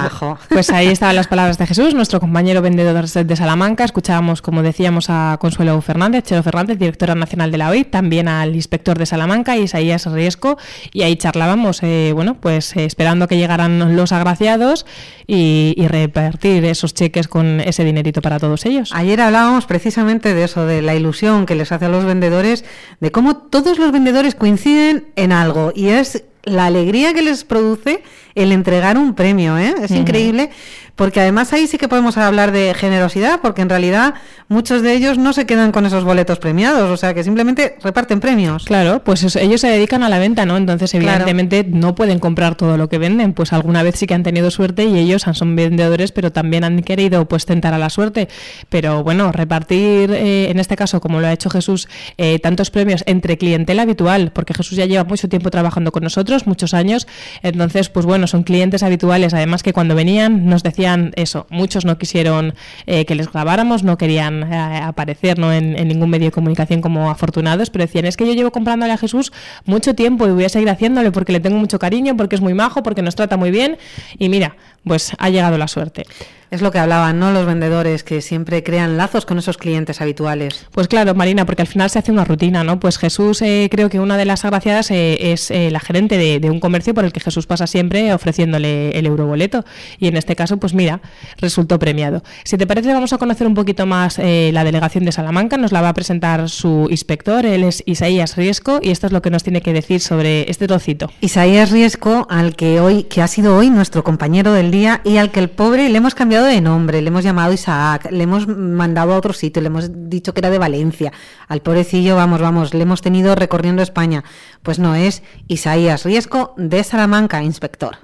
pues ahí estaban las palabras de Jesús, nuestro compañero vendedor de Salamanca. Escuchábamos, como decíamos, a Consuelo Fernández, Chelo Fernández, directora nacional de la OIT, también al inspector de Salamanca, Isaías Riesco, y ahí charlábamos, eh, bueno, pues eh, esperando que llegaran los agraciados y, y repartir esos cheques con ese dinerito para todos ellos. Ayer hablábamos precisamente de eso, de la ilusión que les hace a los vendedores, de cómo todos los vendedores coinciden en algo y es la alegría que les produce el entregar un premio, ¿eh? Es increíble, porque además ahí sí que podemos hablar de generosidad, porque en realidad muchos de ellos no se quedan con esos boletos premiados, o sea que simplemente reparten premios. Claro, pues ellos se dedican a la venta, ¿no? Entonces, Claro. evidentemente, no pueden comprar todo lo que venden. Pues alguna vez sí que han tenido suerte y ellos son vendedores, pero también han querido pues tentar a la suerte. Pero bueno, repartir, eh, en este caso, como lo ha hecho Jesús, eh, tantos premios entre clientela habitual, porque Jesús ya lleva mucho tiempo trabajando con nosotros, muchos años. Entonces, pues bueno, son clientes habituales. Además que cuando venían nos decían eso, muchos no quisieron eh, que les grabáramos, no querían eh, aparecer ¿no? En, en ningún medio de comunicación como afortunados, pero decían, es que yo llevo comprándole a Jesús mucho tiempo y voy a seguir haciéndole porque le tengo mucho cariño, porque es muy majo, porque nos trata muy bien y mira, pues ha llegado la suerte. Es lo que hablaban, ¿no? Los vendedores que siempre crean lazos con esos clientes habituales. Pues claro, Marina, porque al final se hace una rutina, ¿no? Pues Jesús, eh, creo que una de las agraciadas es la gerente de, de un comercio por el que Jesús pasa siempre ofreciéndole el euroboleto. Y en este caso, pues mira, resultó premiado. Si te parece, vamos a conocer un poquito más eh, la delegación de Salamanca. Nos la va a presentar su inspector, él es Isaías Riesco, y esto es lo que nos tiene que decir sobre este trocito. Isaías Riesco, al que hoy, que ha sido hoy nuestro compañero del día y al que el pobre le hemos cambiado de nombre, le hemos llamado Isaac, le hemos mandado a otro sitio, le hemos dicho que era de Valencia. Al pobrecillo, vamos, vamos, le hemos tenido recorriendo España. Pues no, es Isaías Riesco de Salamanca, inspector.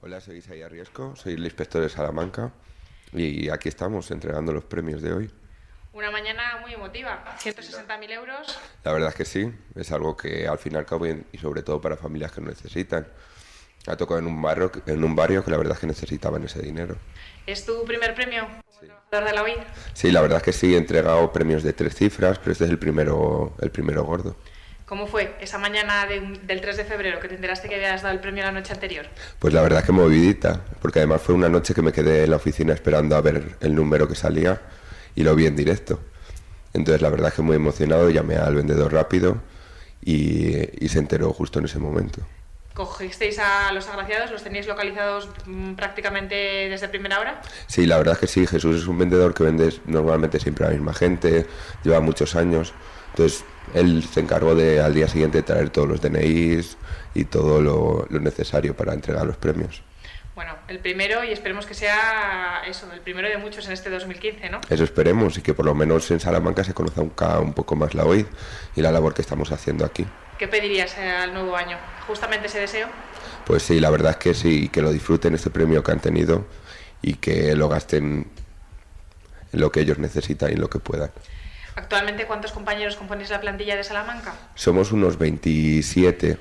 Hola, soy Isaías Riesco, soy el inspector de Salamanca y aquí estamos entregando los premios de hoy. Una mañana muy emotiva. 160.000 euros. La verdad es que sí, es algo que al fin y al cabo y sobre todo para familias que lo necesitan. Ha tocado en un barrio, en un barrio que la verdad es que necesitaban ese dinero. ¿Es tu primer premio como trabajador de la OID? Sí, la verdad es que sí, he entregado premios de tres cifras, pero este es el primero, el primero gordo. ¿Cómo fue esa mañana de del 3 de febrero que te enteraste que habías dado el premio la noche anterior? Pues la verdad que movidita, porque además fue una noche que me quedé en la oficina esperando a ver el número que salía y lo vi en directo. Entonces la verdad es que muy emocionado, llamé al vendedor rápido y, y se enteró justo en ese momento. ¿Cogisteis a los agraciados? ¿Los tenéis localizados mm, prácticamente desde primera hora? Sí, la verdad es que sí, Jesús es un vendedor que vende normalmente siempre a la misma gente, lleva muchos años, entonces él se encargó de al día siguiente traer todos los DNIs y todo lo, lo necesario para entregar los premios. Bueno, el primero y esperemos que sea eso, el primero de muchos en este 2015, ¿no? Eso esperemos y que por lo menos en Salamanca se conozca un poco más la OID y la labor que estamos haciendo aquí. ¿Qué pedirías eh, al nuevo año? Justamente ese deseo. Pues sí, la verdad es que sí, que lo disfruten este premio que han tenido y que lo gasten en lo que ellos necesitan y en lo que puedan. Actualmente, ¿cuántos compañeros componéis la plantilla de Salamanca? Somos unos 27.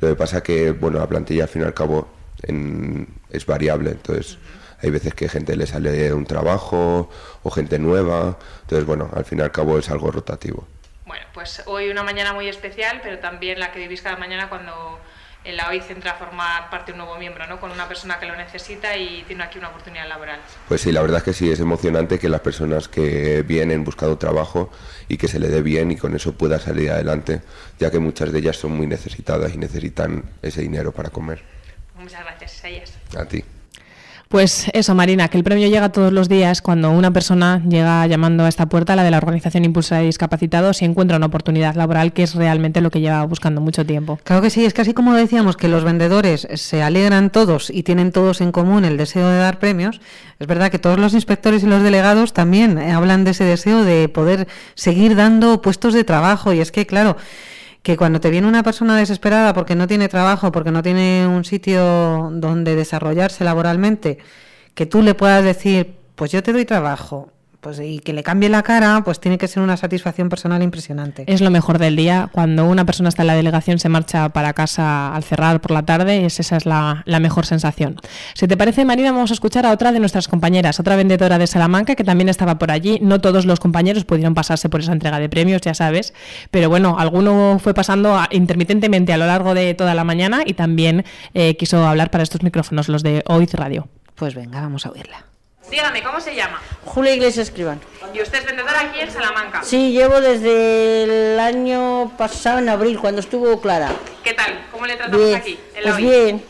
Lo que pasa que, bueno, la plantilla al fin y al cabo en- es variable, entonces hay veces que gente le sale un trabajo o gente nueva, entonces bueno, al fin y al cabo es algo rotativo. Bueno, pues hoy una mañana muy especial, pero también la que vivís cada mañana cuando la OIC entra a formar parte de un nuevo miembro, ¿no? Con una persona que lo necesita y tiene aquí una oportunidad laboral. Pues sí, la verdad es que sí, es emocionante que las personas que vienen buscando trabajo y que se le dé bien y con eso pueda salir adelante, ya que muchas de ellas son muy necesitadas y necesitan ese dinero para comer. Muchas gracias, Isaías. A ti. Pues eso, Marina, que el premio llega todos los días cuando una persona llega llamando a esta puerta, la de la Organización Impulsora de Discapacitados, y encuentra una oportunidad laboral que es realmente lo que lleva buscando mucho tiempo. Claro que sí, es casi como decíamos que los vendedores se alegran todos y tienen todos en común el deseo de dar premios. Es verdad que todos los inspectores y los delegados también eh, hablan de ese deseo de poder seguir dando puestos de trabajo. Y es que, claro, que cuando te viene una persona desesperada porque no tiene trabajo, porque no tiene un sitio donde desarrollarse laboralmente, que tú le puedas decir, pues yo te doy trabajo, pues y que le cambie la cara, pues tiene que ser una satisfacción personal impresionante. Es lo mejor del día. Cuando una persona está en la delegación, se marcha para casa al cerrar por la tarde, es, esa es la, la mejor sensación. Si te parece, Marina, vamos a escuchar a otra de nuestras compañeras, otra vendedora de Salamanca que también estaba por allí. No todos los compañeros pudieron pasarse por esa entrega de premios, ya sabes, pero bueno, alguno fue pasando a- intermitentemente a lo largo de toda la mañana y también eh, quiso hablar para estos micrófonos, los de OIZ Radio. Pues venga, vamos a oírla. Dígame, ¿cómo se llama? Julia Iglesias Escribano. ¿Y usted es vendedora aquí en Salamanca? Sí, llevo desde el año pasado, en abril, cuando estuvo Clara. ¿Qué tal? ¿Cómo le tratamos Bien, aquí? en la pues bien.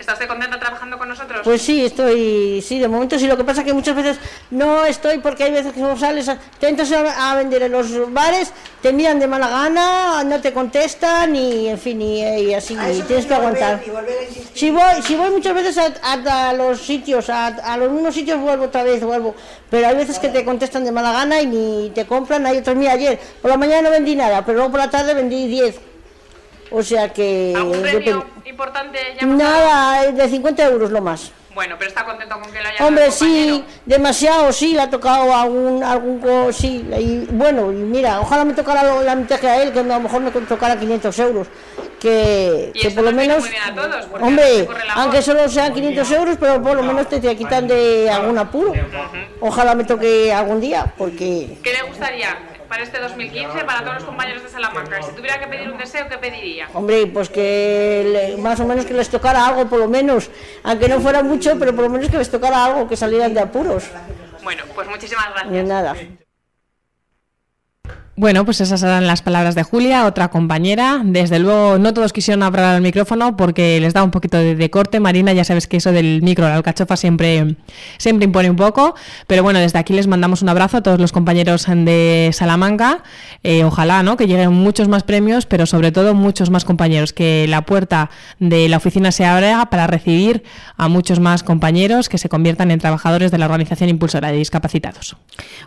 ¿Está usted contenta trabajando con nosotros? Pues sí, estoy, sí, de momento sí. Lo que pasa que muchas veces no estoy porque hay veces que no sales, a- te entras a, a vender en los bares, te miran de mala gana, no te contestan y, en fin, y, y así, y tienes que volver- aguantar. volver a. Si voy, si voy muchas veces a, a- a los sitios, a, a los mismos sitios vuelvo otra vez, vuelvo. Pero hay veces que te contestan de mala gana y ni te compran. Hay otros, mira, ayer por la mañana no vendí nada, pero luego por la tarde vendí 10. O sea que... ¿Algún premio importante ya? Nada, eh, de 50 euros lo más. Bueno, pero está contento con que lo haya Hombre, sí, demasiado, sí, le ha tocado algún, algún, co- sí, y bueno, y mira, ojalá me tocara lo- la mitad que a él, que a lo mejor me tocara 500 euros, que, Y que por lo menos, muy bien a todos, porque así hombre, la aunque solo sean 500 euros, pero por lo menos te, te quitan de algún apuro, ojalá me toque algún día, porque, ¿Qué le gustaría para este 2015 para todos los compañeros de Salamanca? Si tuviera que pedir un deseo, ¿qué pediría? hombre, pues que le- más o menos que les tocara algo, por lo menos, aunque no fuera mucho, pero por lo menos que les tocara algo, que salieran de apuros, Bueno, pues muchísimas gracias. ni nada. Bueno, pues esas eran las palabras de Julia, otra compañera. Desde luego, no todos quisieron hablar al micrófono porque les da un poquito de, corte. Marina, ya sabes que eso del micro, la alcachofa, siempre, siempre impone un poco. Pero bueno, desde aquí les mandamos un abrazo a todos los compañeros de Salamanca. Eh, ojalá, ¿no? Que lleguen muchos más premios, pero sobre todo muchos más compañeros. Que la puerta de la oficina se abra para recibir a muchos más compañeros que se conviertan en trabajadores de la Organización Impulsora de Discapacitados.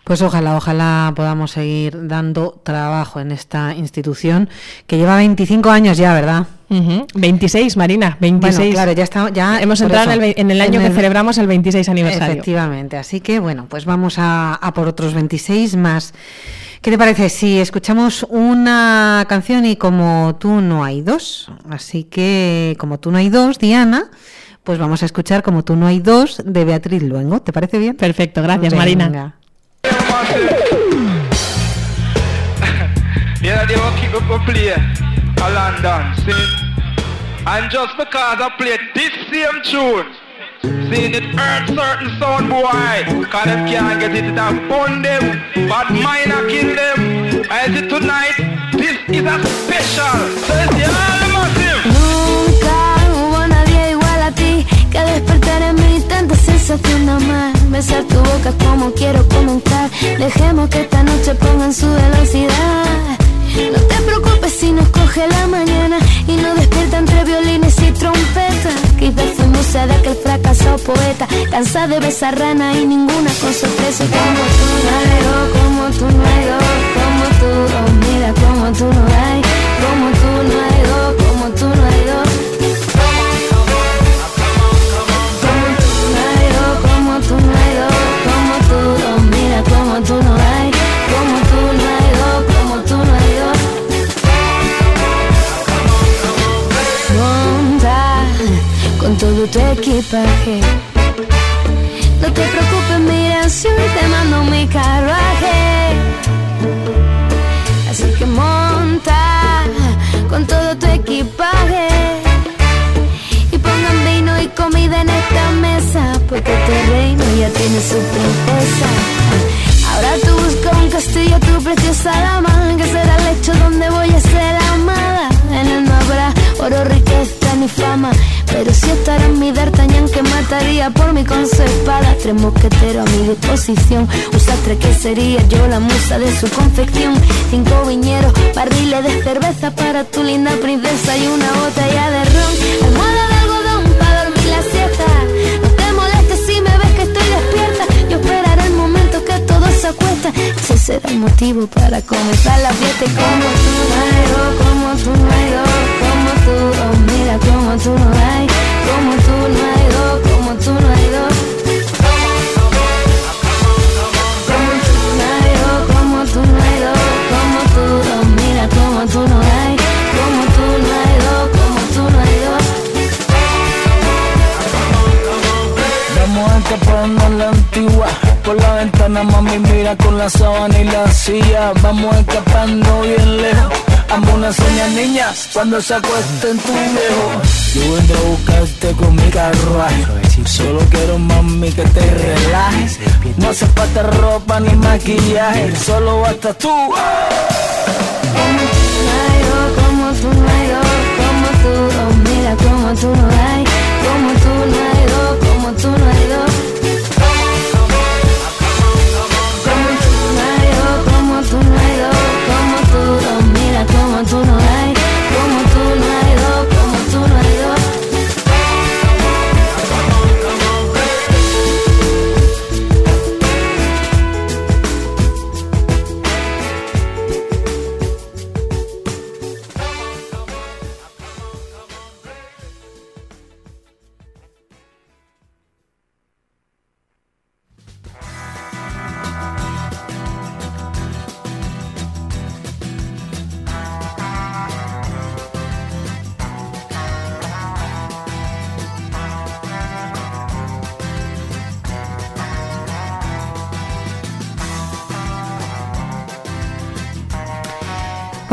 Pues ojalá, ojalá podamos seguir dando trabajo en esta institución que lleva 25 años ya, ¿verdad? Ujú, 26, Marina, 26. Bueno, claro, ya está, ya Hemos entrado en el, en el año en que el- celebramos el 26 aniversario. Efectivamente, así que bueno, pues vamos a, a por otros 26 más. ¿Qué te parece si escuchamos una canción y como tú no hay dos? Así que como tú no hay dos, Diana, pues vamos a escuchar como tú no hay dos de Beatriz Luengo. ¿Te parece bien? Perfecto, gracias, Venga. Marina. Yeah, they will keep up a play a London, see? And just because I play this same tune, see it hurt certain sound boy, cause them can't get it, it bun them, but mine a kill them. I see tonight, this is a special, so it's the all massive. Nunca hubo nadie igual a ti que despertar en mí tanta sensación de amar. Besar tu boca como quiero comenzar. Dejemos que esta noche ponga en su velocidad. No te preocupes si nos coge la mañana y nos despierta entre violines y trompetas. Quizás fui musa de aquel fracasado poeta, cansada de besar rana y ninguna con sorpresa. Como tú no como tú no como tú, mira como tú no disposición, un que sería yo la musa de su confección. Cinco viñeros, barriles de cerveza para tu linda princesa y una botella de ron. Almohada de algodón para dormir la siesta. No te molestes si me ves que estoy despierta. Yo esperaré el momento que todo se acuesta. Ese será el motivo para comenzar la fiesta. Como tú no dos, como tú no hay dos, como tú, oh, mira como tú no hay, como tú no hay dos, como tú no hay mía con la sábana y la silla. Vamos escapando bien lejos. Amo una seña niñas cuando se acuesta en tu viejo. Yo vendré a buscarte con mi carruaje. Solo quiero mami que te relajes. No hace falta ropa ni maquillaje, solo basta tú. Como tú como tú, oh, mira como tú no hay, como tú no hay dos, como tú no hay mira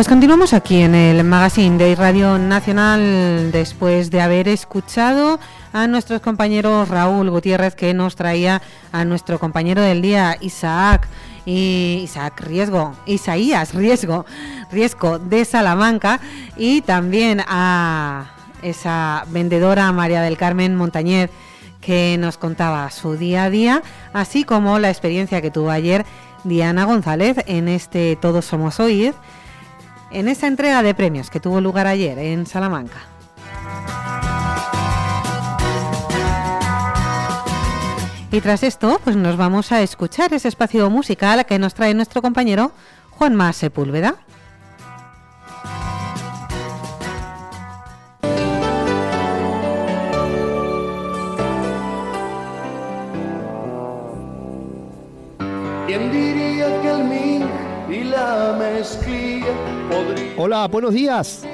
Pues continuamos aquí en el magazine de Radio Nacional después de haber escuchado a nuestros compañeros Raúl Gutiérrez que nos traía a nuestro compañero del día Isaac. Y Isaac Riesgo, Isaías Riesgo, Riesgo de Salamanca. Y también a esa vendedora María del Carmen Montañez que nos contaba su día a día, así como la experiencia que tuvo ayer Diana González en este Todos Somos Oíd en esa entrega de premios que tuvo lugar ayer en Salamanca. Y tras esto, pues nos vamos a escuchar ese espacio musical que nos trae nuestro compañero Juanma Sepúlveda. ¿Quién diría que el ming y la mezclilla Hola, buenos días.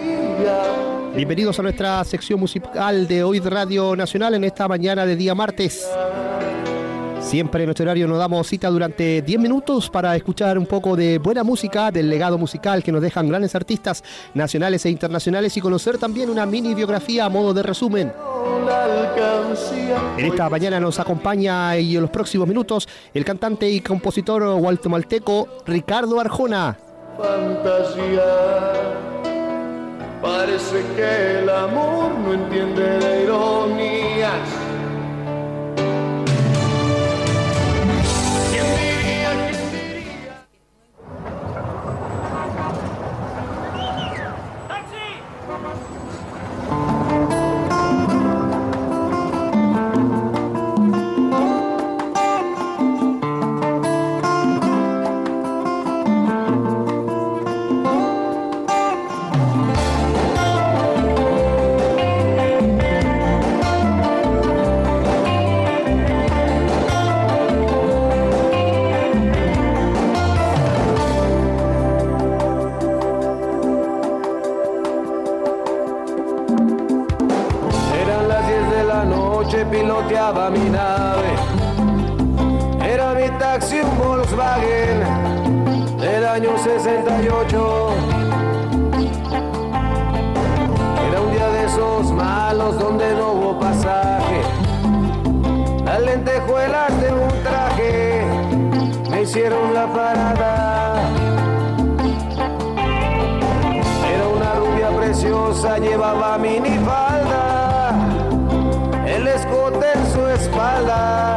Bienvenidos a nuestra sección musical de hoy Radio Nacional en esta mañana de día martes. Siempre en nuestro horario nos damos cita durante 10 minutos para escuchar un poco de buena música, del legado musical que nos dejan grandes artistas nacionales e internacionales y conocer también una mini biografía a modo de resumen. En esta mañana nos acompaña y en los próximos minutos el cantante y compositor guatemalteco Ricardo Arjona. Fantasía. Parece que el amor no entiende de ironías. Mi nave. Era mi taxi, un Volkswagen del año 68. Era un día de esos malos donde no hubo pasaje. Las lentejuelas de un traje me hicieron la parada. Era una rubia preciosa, llevaba minifalda, su espalda,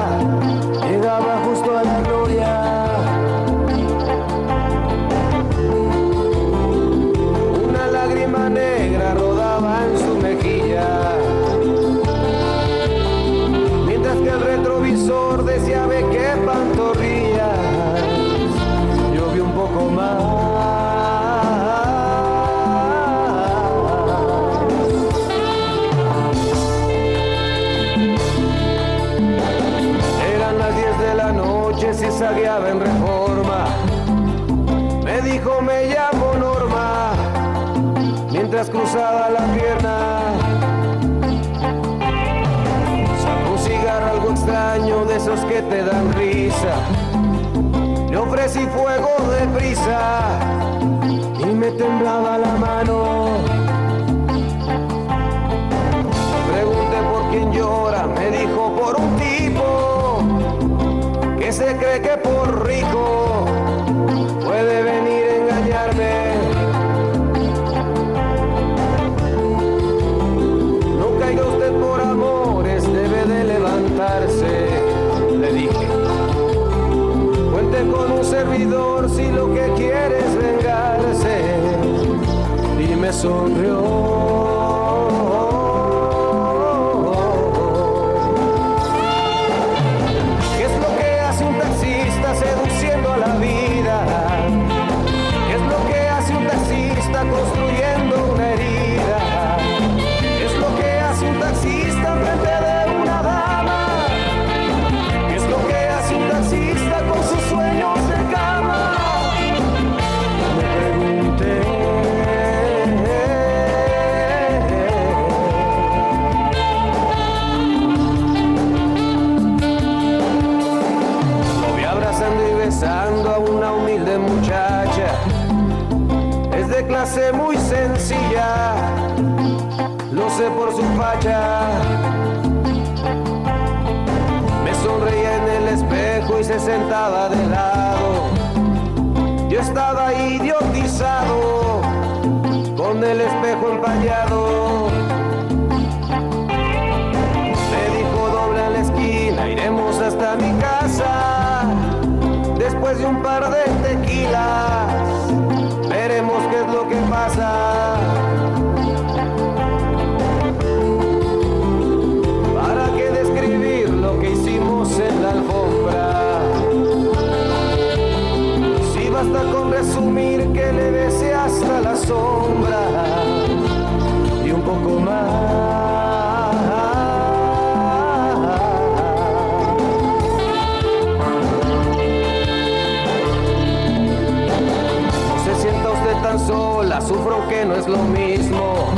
sola, sufro que no es lo mismo.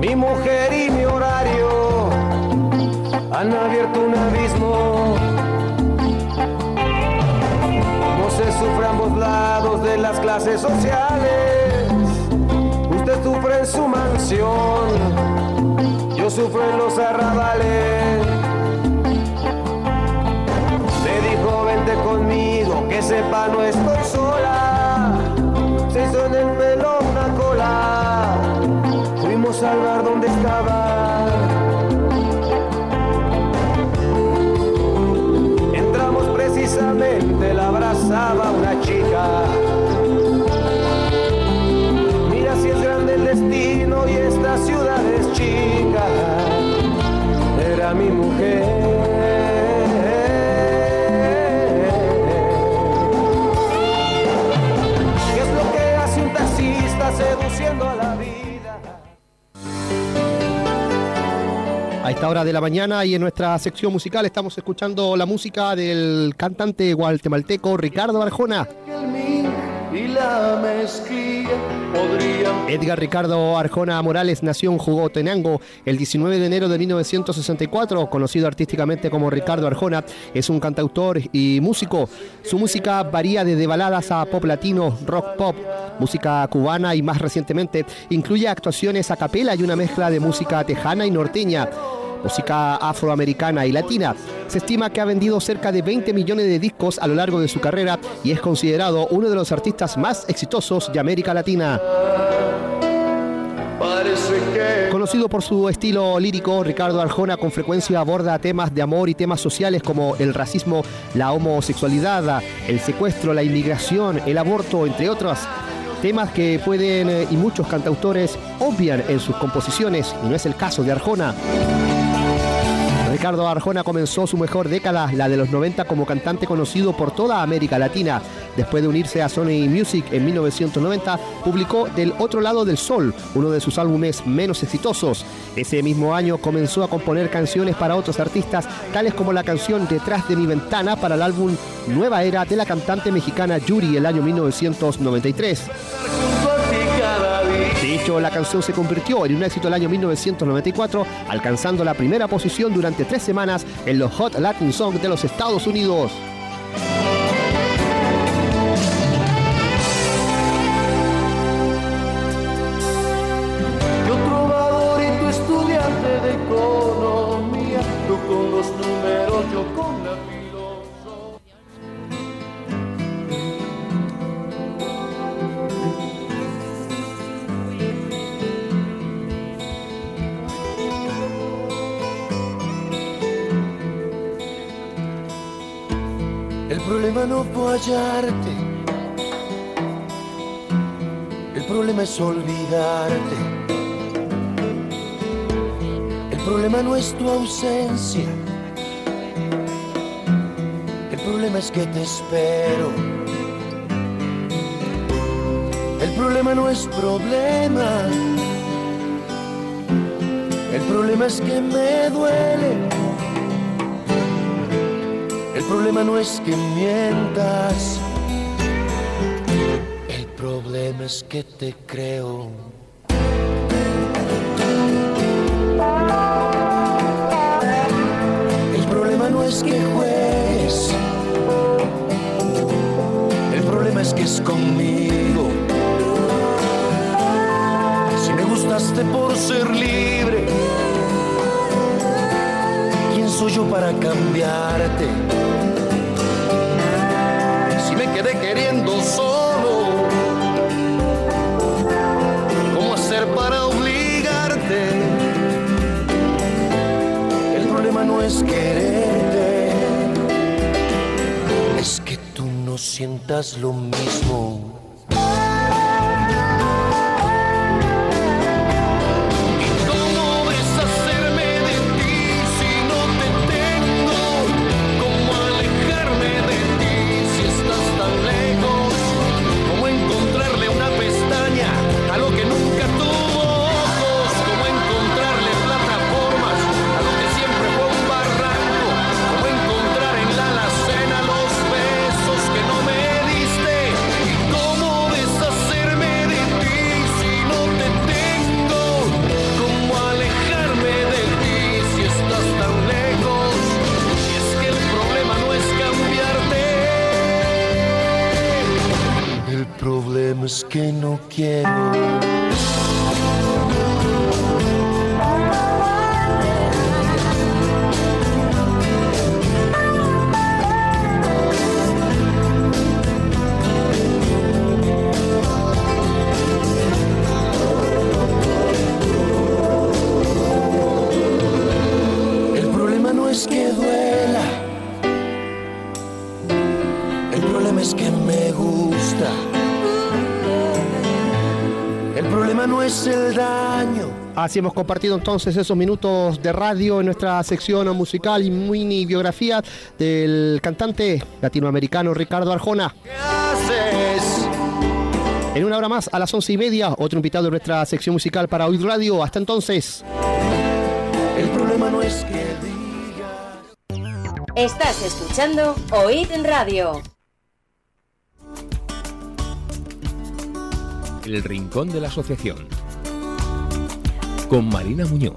Mi mujer y mi horario han abierto un abismo. No se sufre ambos lados de las clases sociales. Usted sufre en su mansión, yo sufro en los arrabales. Me dijo, vente conmigo, que sepa no estoy. Fuimos al donde estaba. Entramos precisamente, la abrazaba una chica. Mira si es grande el destino y esta ciudad es chica. Era mi mujer. Esta hora de la mañana y en nuestra sección musical estamos escuchando la música del cantante guatemalteco Ricardo Arjona. Edgar Ricardo Arjona Morales nació en Jugotenango el 19 de enero de 1964, conocido artísticamente como Ricardo Arjona, es un cantautor y músico. Su música varía desde baladas a pop latino, rock pop, música cubana y más recientemente incluye actuaciones a capela y una mezcla de música tejana y norteña música afroamericana y latina. Se estima que ha vendido cerca de 20 millones de discos a lo largo de su carrera y es considerado uno de los artistas más exitosos de América Latina. Conocido por su estilo lírico, Ricardo Arjona con frecuencia aborda temas de amor y temas sociales como el racismo, la homosexualidad, el secuestro, la inmigración, el aborto, entre otros. Temas que pueden eh, y muchos cantautores obvian en sus composiciones, y no es el caso de Arjona. Ricardo Arjona comenzó su mejor década, la de los 90, como cantante conocido por toda América Latina. Después de unirse a Sony Music en 1990, publicó Del Otro Lado del Sol, uno de sus álbumes menos exitosos. Ese mismo año comenzó a componer canciones para otros artistas, tales como la canción Detrás de mi ventana para el álbum Nueva Era de la cantante mexicana Yuri el año 1993. Hecho, la canción se convirtió en un éxito el año 1994, alcanzando la primera posición durante tres semanas en los Hot Latin Songs de los Estados Unidos. El problema es olvidarte. El problema no es tu ausencia. El problema es que te espero. El problema no es problema. El problema es que me duele. El problema no es que mientas. El problema es que te creo. El problema no es que juegues. El problema es que es conmigo. Si me gustaste por ser libre, ¿quién soy yo para cambiarte? Me quedé queriendo solo, ¿cómo hacer para obligarte? El problema no es quererte, es que tú no sientas lo mismo. Problema es que me gusta. El problema no es el daño. Así hemos compartido entonces esos minutos de radio en nuestra sección musical y mini biografía del cantante latinoamericano Ricardo Arjona. haces? En una hora más, a las once y media, otro invitado de nuestra sección musical para Oír Radio. Hasta entonces. El problema no es que Estás escuchando Oíd Radio. El Rincón de la Asociación. Con Marina Muñoz.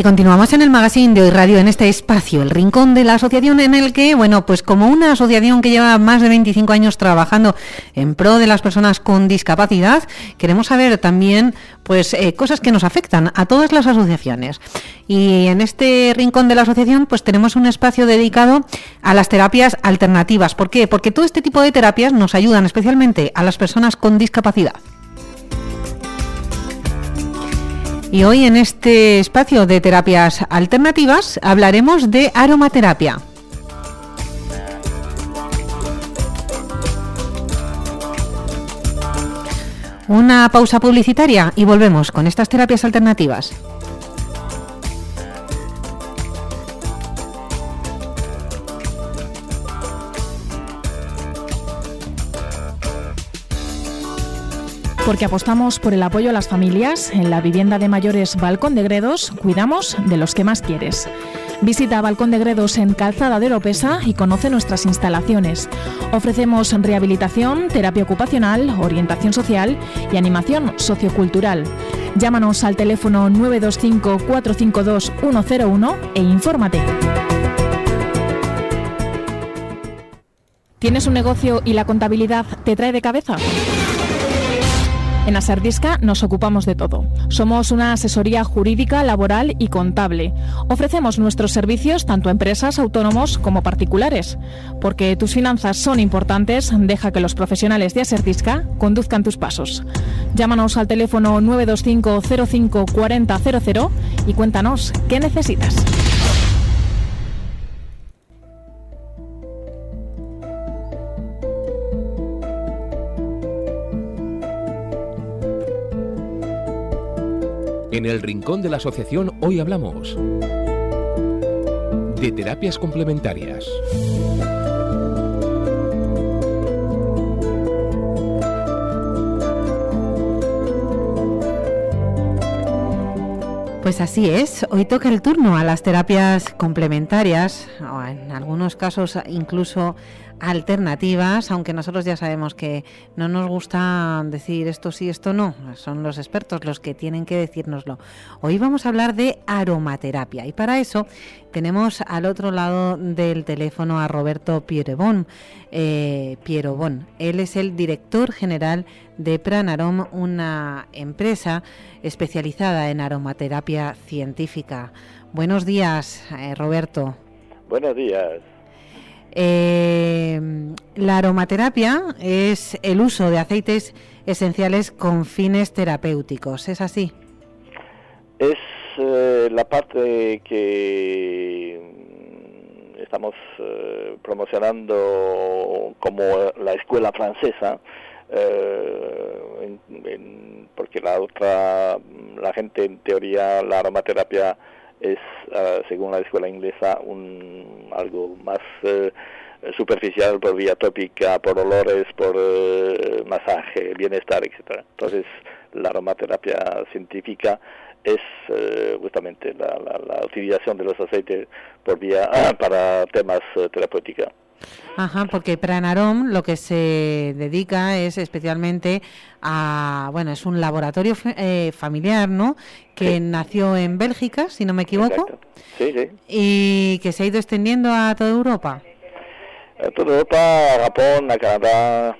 Y continuamos en el magazine de Hoy Radio en este espacio, el rincón de la asociación en el que, bueno, pues como una asociación que lleva más de 25 años trabajando en pro de las personas con discapacidad, queremos saber también pues eh, cosas que nos afectan a todas las asociaciones. Y en este rincón de la asociación pues tenemos un espacio dedicado a las terapias alternativas. ¿Por qué? Porque todo este tipo de terapias nos ayudan especialmente a las personas con discapacidad. Y hoy en este espacio de terapias alternativas hablaremos de aromaterapia. Una pausa publicitaria y volvemos con estas terapias alternativas. Porque apostamos por el apoyo a las familias, en la vivienda de mayores Balcón de Gredos, cuidamos de los que más quieres. Visita Balcón de Gredos en Calzada de Oropesa y conoce nuestras instalaciones. Ofrecemos rehabilitación, terapia ocupacional, orientación social y animación sociocultural. Llámanos al teléfono 925 452 101 e infórmate. ¿Tienes un negocio y la contabilidad te trae de cabeza? En Aserdisca nos ocupamos de todo. Somos una asesoría jurídica, laboral y contable. Ofrecemos nuestros servicios tanto a empresas, autónomos como particulares. Porque tus finanzas son importantes, deja que los profesionales de Aserdisca conduzcan tus pasos. Llámanos al teléfono 925 05 40 00 y cuéntanos qué necesitas. En el rincón de la asociación hoy hablamos de terapias complementarias. Pues así es, hoy toca el turno a las terapias complementarias, o en algunos casos incluso alternativas, aunque nosotros ya sabemos que no nos gusta decir esto sí, esto no, son los expertos los que tienen que decírnoslo. Hoy vamos a hablar de aromaterapia y para eso tenemos al otro lado del teléfono a Roberto. Eh, Pierobón. Él es el director general de Pranarom, una empresa especializada en aromaterapia científica. Buenos días, eh, Roberto. Buenos días. Eh, la aromaterapia es el uso de aceites esenciales con fines terapéuticos, ¿es así? Es eh, la parte que estamos eh, promocionando como la escuela francesa, porque la otra, la gente en teoría, la aromaterapia es, uh, según la escuela inglesa, un, algo más uh, superficial por vía tópica, por olores, por uh, masaje, bienestar, etcétera. Entonces, la aromaterapia científica es justamente la, la, la, utilización de los aceites por vía para temas terapéuticos. Ajá, porque Pranarom lo que se dedica es especialmente a, bueno, es un laboratorio eh, familiar, ¿no? Que nació en Bélgica, si no me equivoco. Sí, sí. Y que se ha ido extendiendo a toda Europa. A toda Europa, a Japón, a Canadá,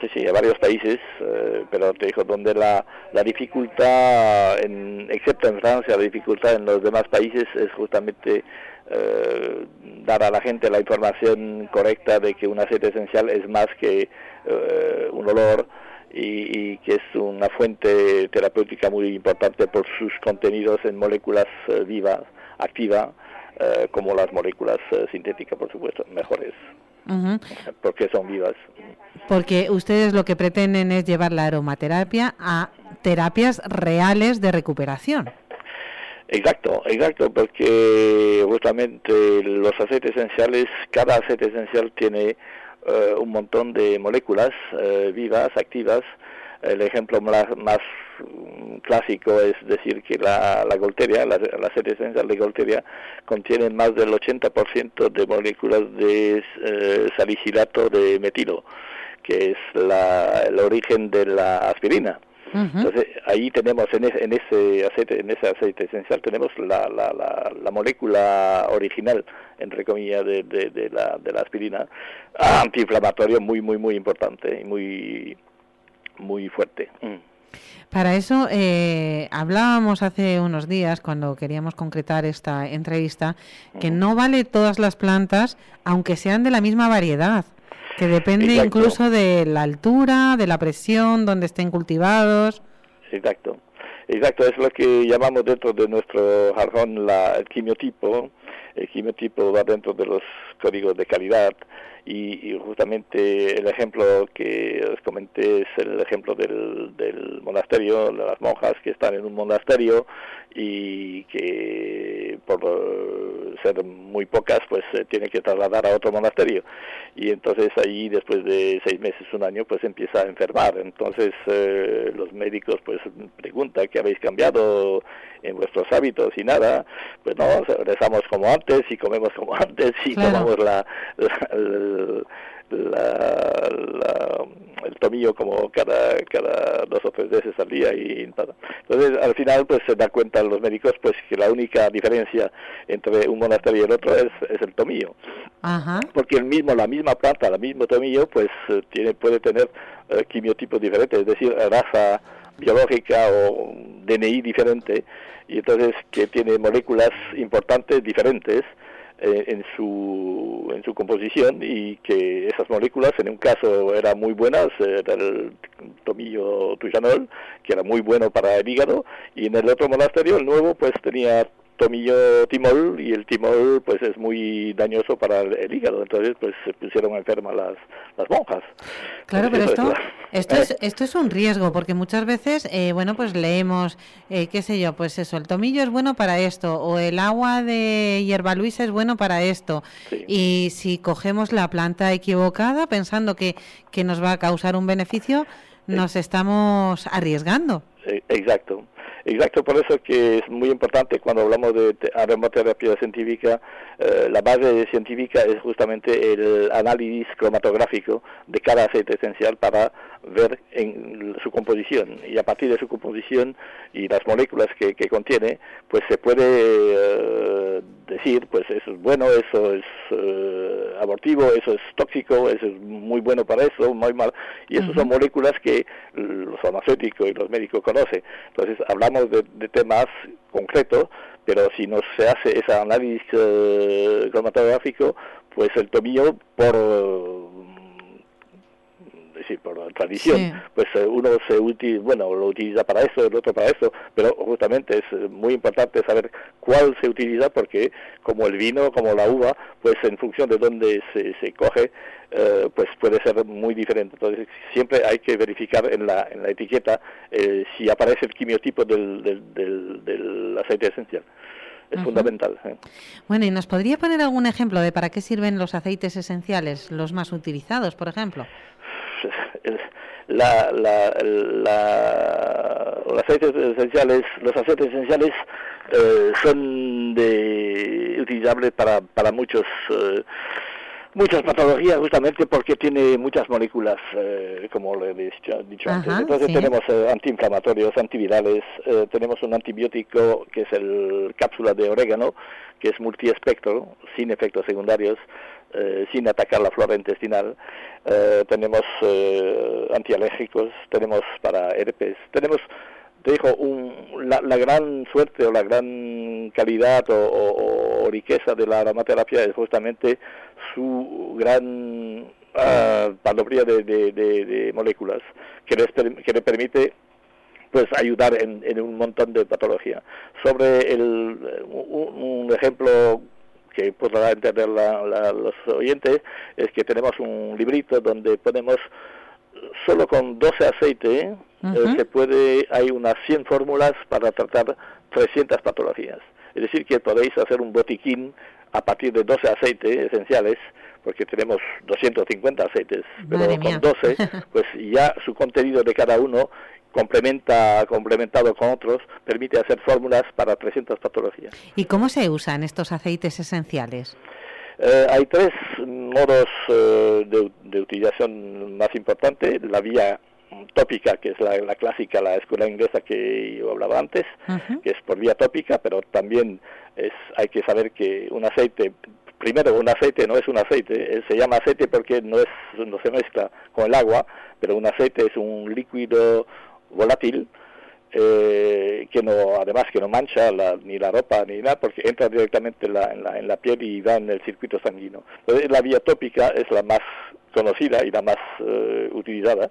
sí, sí, a varios países, eh, pero te digo, donde la, la dificultad, en, excepto en Francia, la dificultad en los demás países es justamente eh, dar a la gente la información correcta de que un aceite esencial es más que eh, un olor y, que es una fuente terapéutica muy importante por sus contenidos en moléculas eh, vivas, activas, como las moléculas sintéticas, por supuesto, mejores. Porque son vivas. Porque ustedes lo que pretenden es llevar la aromaterapia a terapias reales de recuperación. Exacto, exacto, porque justamente los aceites esenciales, cada aceite esencial tiene eh, un montón de moléculas eh, vivas, activas. El ejemplo más, más, clásico es decir que la, la golteria, la, aceite esencial de golteria, contiene más del 80% de moléculas de eh, salicilato de metilo, que es la, el origen de la aspirina. Entonces ahí tenemos en, ese aceite, en ese aceite esencial tenemos la, la, la, molécula original, entre comillas, de, de, la, de la aspirina, antiinflamatorio muy muy muy importante y muy muy fuerte. Mm. Para eso eh, hablábamos hace unos días, cuando queríamos concretar esta entrevista, que no vale todas las plantas, aunque sean de la misma variedad que depende incluso de la altura, de la presión, donde estén cultivados. Exacto. Exacto, es lo que llamamos dentro de nuestro jargón la, el quimiotipo. El quimiotipo va dentro de los códigos de calidad y, justamente el ejemplo que os comenté es el ejemplo del, del monasterio, de las monjas que están en un monasterio y que por ser muy pocas pues se tienen que trasladar a otro monasterio. Y entonces ahí después de seis meses un año pues empieza a enfermar. Entonces eh, los médicos pues preguntan qué habéis cambiado en vuestros hábitos y nada. Pues no rezamos como antes y comemos como antes y tomamos la, la, el tomillo como cada, cada dos o tres veces al día y Entonces, al final, pues se da cuenta los médicos pues que la única diferencia entre un monasterio y el otro es, es el tomillo. Porque el mismo, la misma planta, el mismo tomillo, pues eh, tiene, puede tener eh, quimiotipos diferentes, es decir, raza biológica o DNI diferente, y entonces que tiene moléculas importantes diferentes en, su, en su composición y que esas moléculas en un caso eran muy buenas, era el tomillo tuyanol, que era muy bueno para el hígado, y en el otro monasterio, el nuevo, pues tenía tomillo timol y el timol pues es muy dañoso para el, hígado entonces pues se pusieron enfermas las, las monjas claro pero esto Esto es, esto es un riesgo, porque muchas veces, eh, bueno, pues leemos, eh, qué sé yo, pues eso, el tomillo es bueno para esto, o el agua de hierba luisa es bueno para esto. Y si cogemos la planta equivocada pensando que, que nos va a causar un beneficio, nos estamos arriesgando. Eh, Exacto. Exacto, por eso que es muy importante cuando hablamos de te- aromaterapia científica, eh, la base científica es justamente el análisis cromatográfico de cada aceite esencial para ver en su composición. Y a partir de su composición y las moléculas que, que contiene, pues se puede eh, decir, pues eso es bueno, eso es eh, abortivo, eso es tóxico, eso es muy bueno para eso, muy mal, y esas son moléculas que los farmacéuticos y los médicos conocen. Entonces hablamos de, de temas concretos, pero si no se hace ese análisis eh, cromatográfico, pues el tomillo por decir por tradición, Sí. pues eh, uno se uti- bueno lo utiliza para eso, el otro para eso, pero justamente es eh, muy importante saber cuál se utiliza porque como el vino, como la uva, pues en función de dónde se, se coge, eh, pues puede ser muy diferente. Entonces siempre hay que verificar en la, en la etiqueta eh, si aparece el quimiotipo del, del, del, del aceite esencial. Es fundamental. ¿eh? Bueno, ¿y nos podría poner algún ejemplo de para qué sirven los aceites esenciales, los más utilizados, por ejemplo? La, la, la- los aceites esenciales, los aceites esenciales eh, son de utilizables para, para muchos eh, muchas patologías justamente porque tiene muchas moléculas eh, como le he dicho, dicho antes. Entonces sí. tenemos eh, antiinflamatorios, antivirales, eh, tenemos un antibiótico que es el cápsula de orégano, que es multiespectro, sin efectos secundarios, eh, sin atacar la flora intestinal. Eh, tenemos eh, antialérgicos, tenemos para herpes, tenemos te digo, un- la, la gran suerte o la gran calidad o, riqueza de la aromaterapia es justamente su gran ah, panoplia de, de- de- moléculas que, les que le permite pues ayudar en, en un montón de patología. Sobre el, un, un ejemplo que podrá entender la- la- los oyentes es que tenemos un librito donde ponemos solo con 12 aceites ¿eh? Eh, se puede hay unas 100 fórmulas para tratar 300 patologías. Es decir, que podéis hacer un botiquín a partir de 12 aceites esenciales, porque tenemos 250 aceites, pero con mía. 12, pues ya su contenido de cada uno complementa complementado con otros permite hacer fórmulas para 300 patologías. ¿Y cómo se usan estos aceites esenciales? Eh, hay tres modos eh, de, de utilización más importantes. La vía tópica, que es la, la clásica, la escuela inglesa que yo hablaba antes, que es por vía tópica, pero también es, hay que saber que un aceite, primero un aceite no es un aceite, eh, se llama aceite porque no, es, no se mezcla con el agua, pero un aceite es un líquido volátil eh, que no además que no mancha la- ni la ropa ni nada porque entra directamente en la, en, la, en la piel y va en el circuito sanguíneo. Entonces la vía tópica es la más conocida y la más eh, utilizada.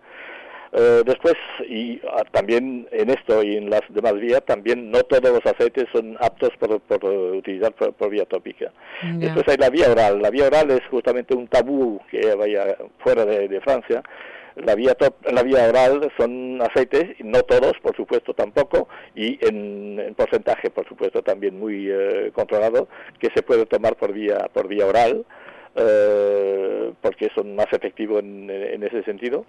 Eh, después, y ah, también en esto y en las demás vías, también no todos los aceites son aptos por, por, eh, utilizar por, por vía tópica. Después hay la vía oral. La vía oral es justamente un tabú que vaya fuera de, de Francia. La vía, top, la vía oral son aceites, no todos, por supuesto, tampoco, y en, en porcentaje, por supuesto, también muy eh, controlado, que se puede tomar por vía, por vía oral, eh, porque son más efectivos en, en ese sentido.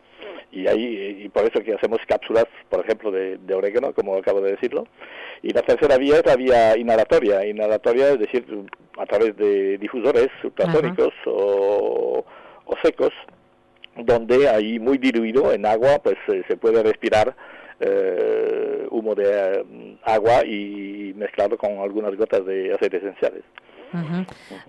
Y, ahí, y por eso que hacemos cápsulas, por ejemplo, de, de orégano, como acabo de decirlo. Y la tercera vía es la vía inhalatoria. Inhalatoria es decir, a través de difusores ultrasónicos o, o secos, donde ahí muy diluido en agua, pues eh, se puede respirar eh, humo de eh, agua y mezclado con algunas gotas de aceites esenciales.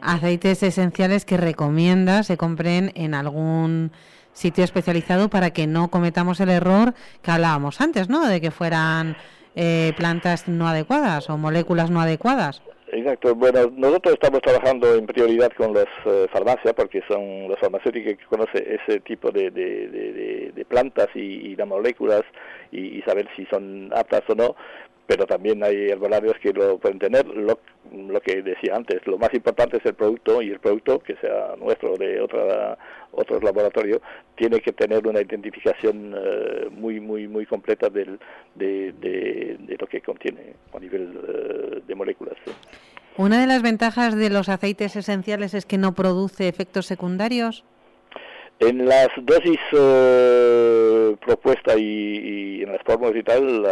Aceites esenciales que recomienda se compren en algún sitio especializado para que no cometamos el error que hablábamos antes, ¿no? De que fueran eh, plantas no adecuadas o moléculas no adecuadas. Exacto. Bueno, nosotros estamos trabajando en prioridad con las eh, farmacias porque son las farmacéuticas que conocen ese tipo de, de, de- plantas y, de moléculas y saber si son aptas o no pero también hay herbolarios que lo pueden tener. Lo, que decía antes, lo más importante es el producto y el producto, que sea nuestro o de otra, otros laboratorios, tiene que tener una identificación eh, muy, muy, muy completa del, de, de, de, lo que contiene a nivel uh, de moléculas. Una de las ventajas de los aceites esenciales es que no produce efectos secundarios. En las dosis uh, propuestas y, y, en las fórmulas y tal,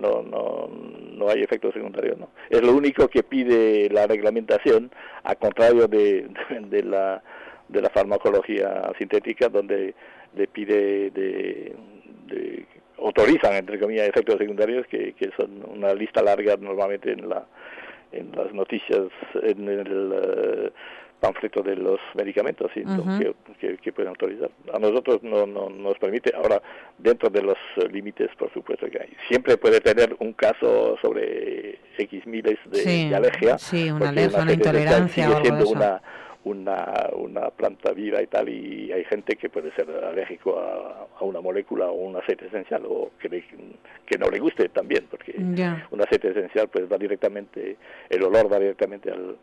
no, no, no hay efectos secundarios. ¿no? Es lo único que pide la reglamentación, a contrario de, de, de la, de la farmacología sintética, donde le pide de, de autorizan, entre comillas, efectos secundarios, que, que son una lista larga normalmente en, la, en las noticias, en el... Panfleto de los medicamentos ¿sí? uh -huh. que, que, que, pueden autorizar. A nosotros no, no, nos permite, ahora dentro de los límites, por supuesto que hay. Siempre puede tener un caso sobre X miles de, sí, de alergia. Sí, una alergia, una intolerancia. Sigue siendo una, una, una planta viva y tal, y hay gente que puede ser alérgico a, a una molécula o un aceite esencial, o que, le, que no le guste también, porque yeah. un aceite esencial pues va directamente, el olor va directamente al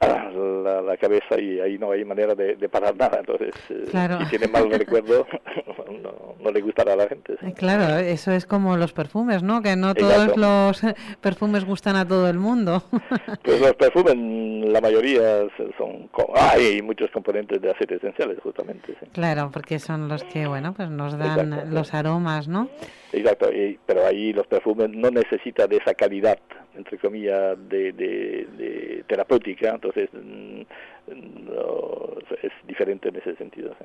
la, la, cabeza y ahí no hay manera de, de parar nada. Entonces, claro. si tiene mal recuerdo, no, no, le gustará a la gente. ¿sí? Claro, eso es como los perfumes, ¿no? Que no todos los perfumes gustan a todo el mundo. Pues los perfumes, la mayoría son. Hay muchos componentes de aceites esenciales, justamente. ¿sí? Claro, porque son los que, bueno, pues nos dan Exacto, los aromas, ¿no? Exacto, y, pero ahí los perfumes no necesitan de esa calidad, entre comillas, de, de, terapéutica, entonces no, es diferente en ese sentido.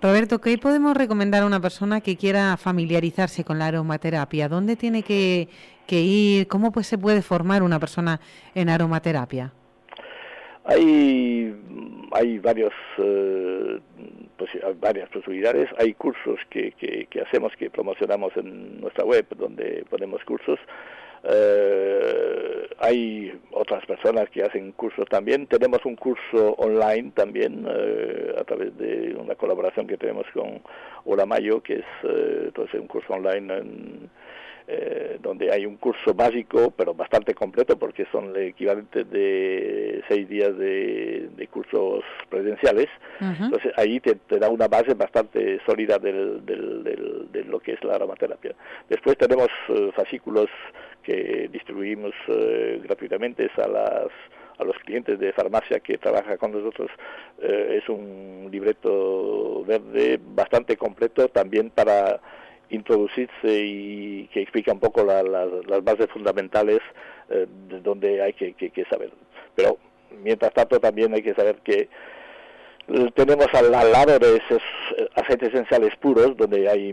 Roberto, ¿qué podemos recomendar a una persona que quiera familiarizarse con la aromaterapia? ¿Dónde tiene que, que ir? ¿Cómo pues, se puede formar una persona en aromaterapia? Hay, hay varios, eh, pues, varias posibilidades. Hay cursos que, que, hacemos, que promocionamos en nuestra web, donde ponemos cursos. Eh, hay otras personas que hacen cursos también. Tenemos un curso online también eh, a través de una colaboración que tenemos con Mayo, que es eh, entonces un curso online en, eh, donde hay un curso básico, pero bastante completo, porque son el equivalente de seis días de, de cursos presenciales. Uh -huh. Entonces ahí te, te, da una base bastante sólida del, del, del, de lo que es la aromaterapia. Después tenemos uh, fascículos que distribuimos uh, gratuitamente a las a los clientes de farmacia que trabaja con nosotros eh, es un libreto verde bastante completo también para introducirse y que explica un poco la, la, las bases fundamentales eh, de donde hay que, que, saber. Pero mientras tanto también hay que saber que tenemos al, al lado de esos aceites esenciales puros donde hay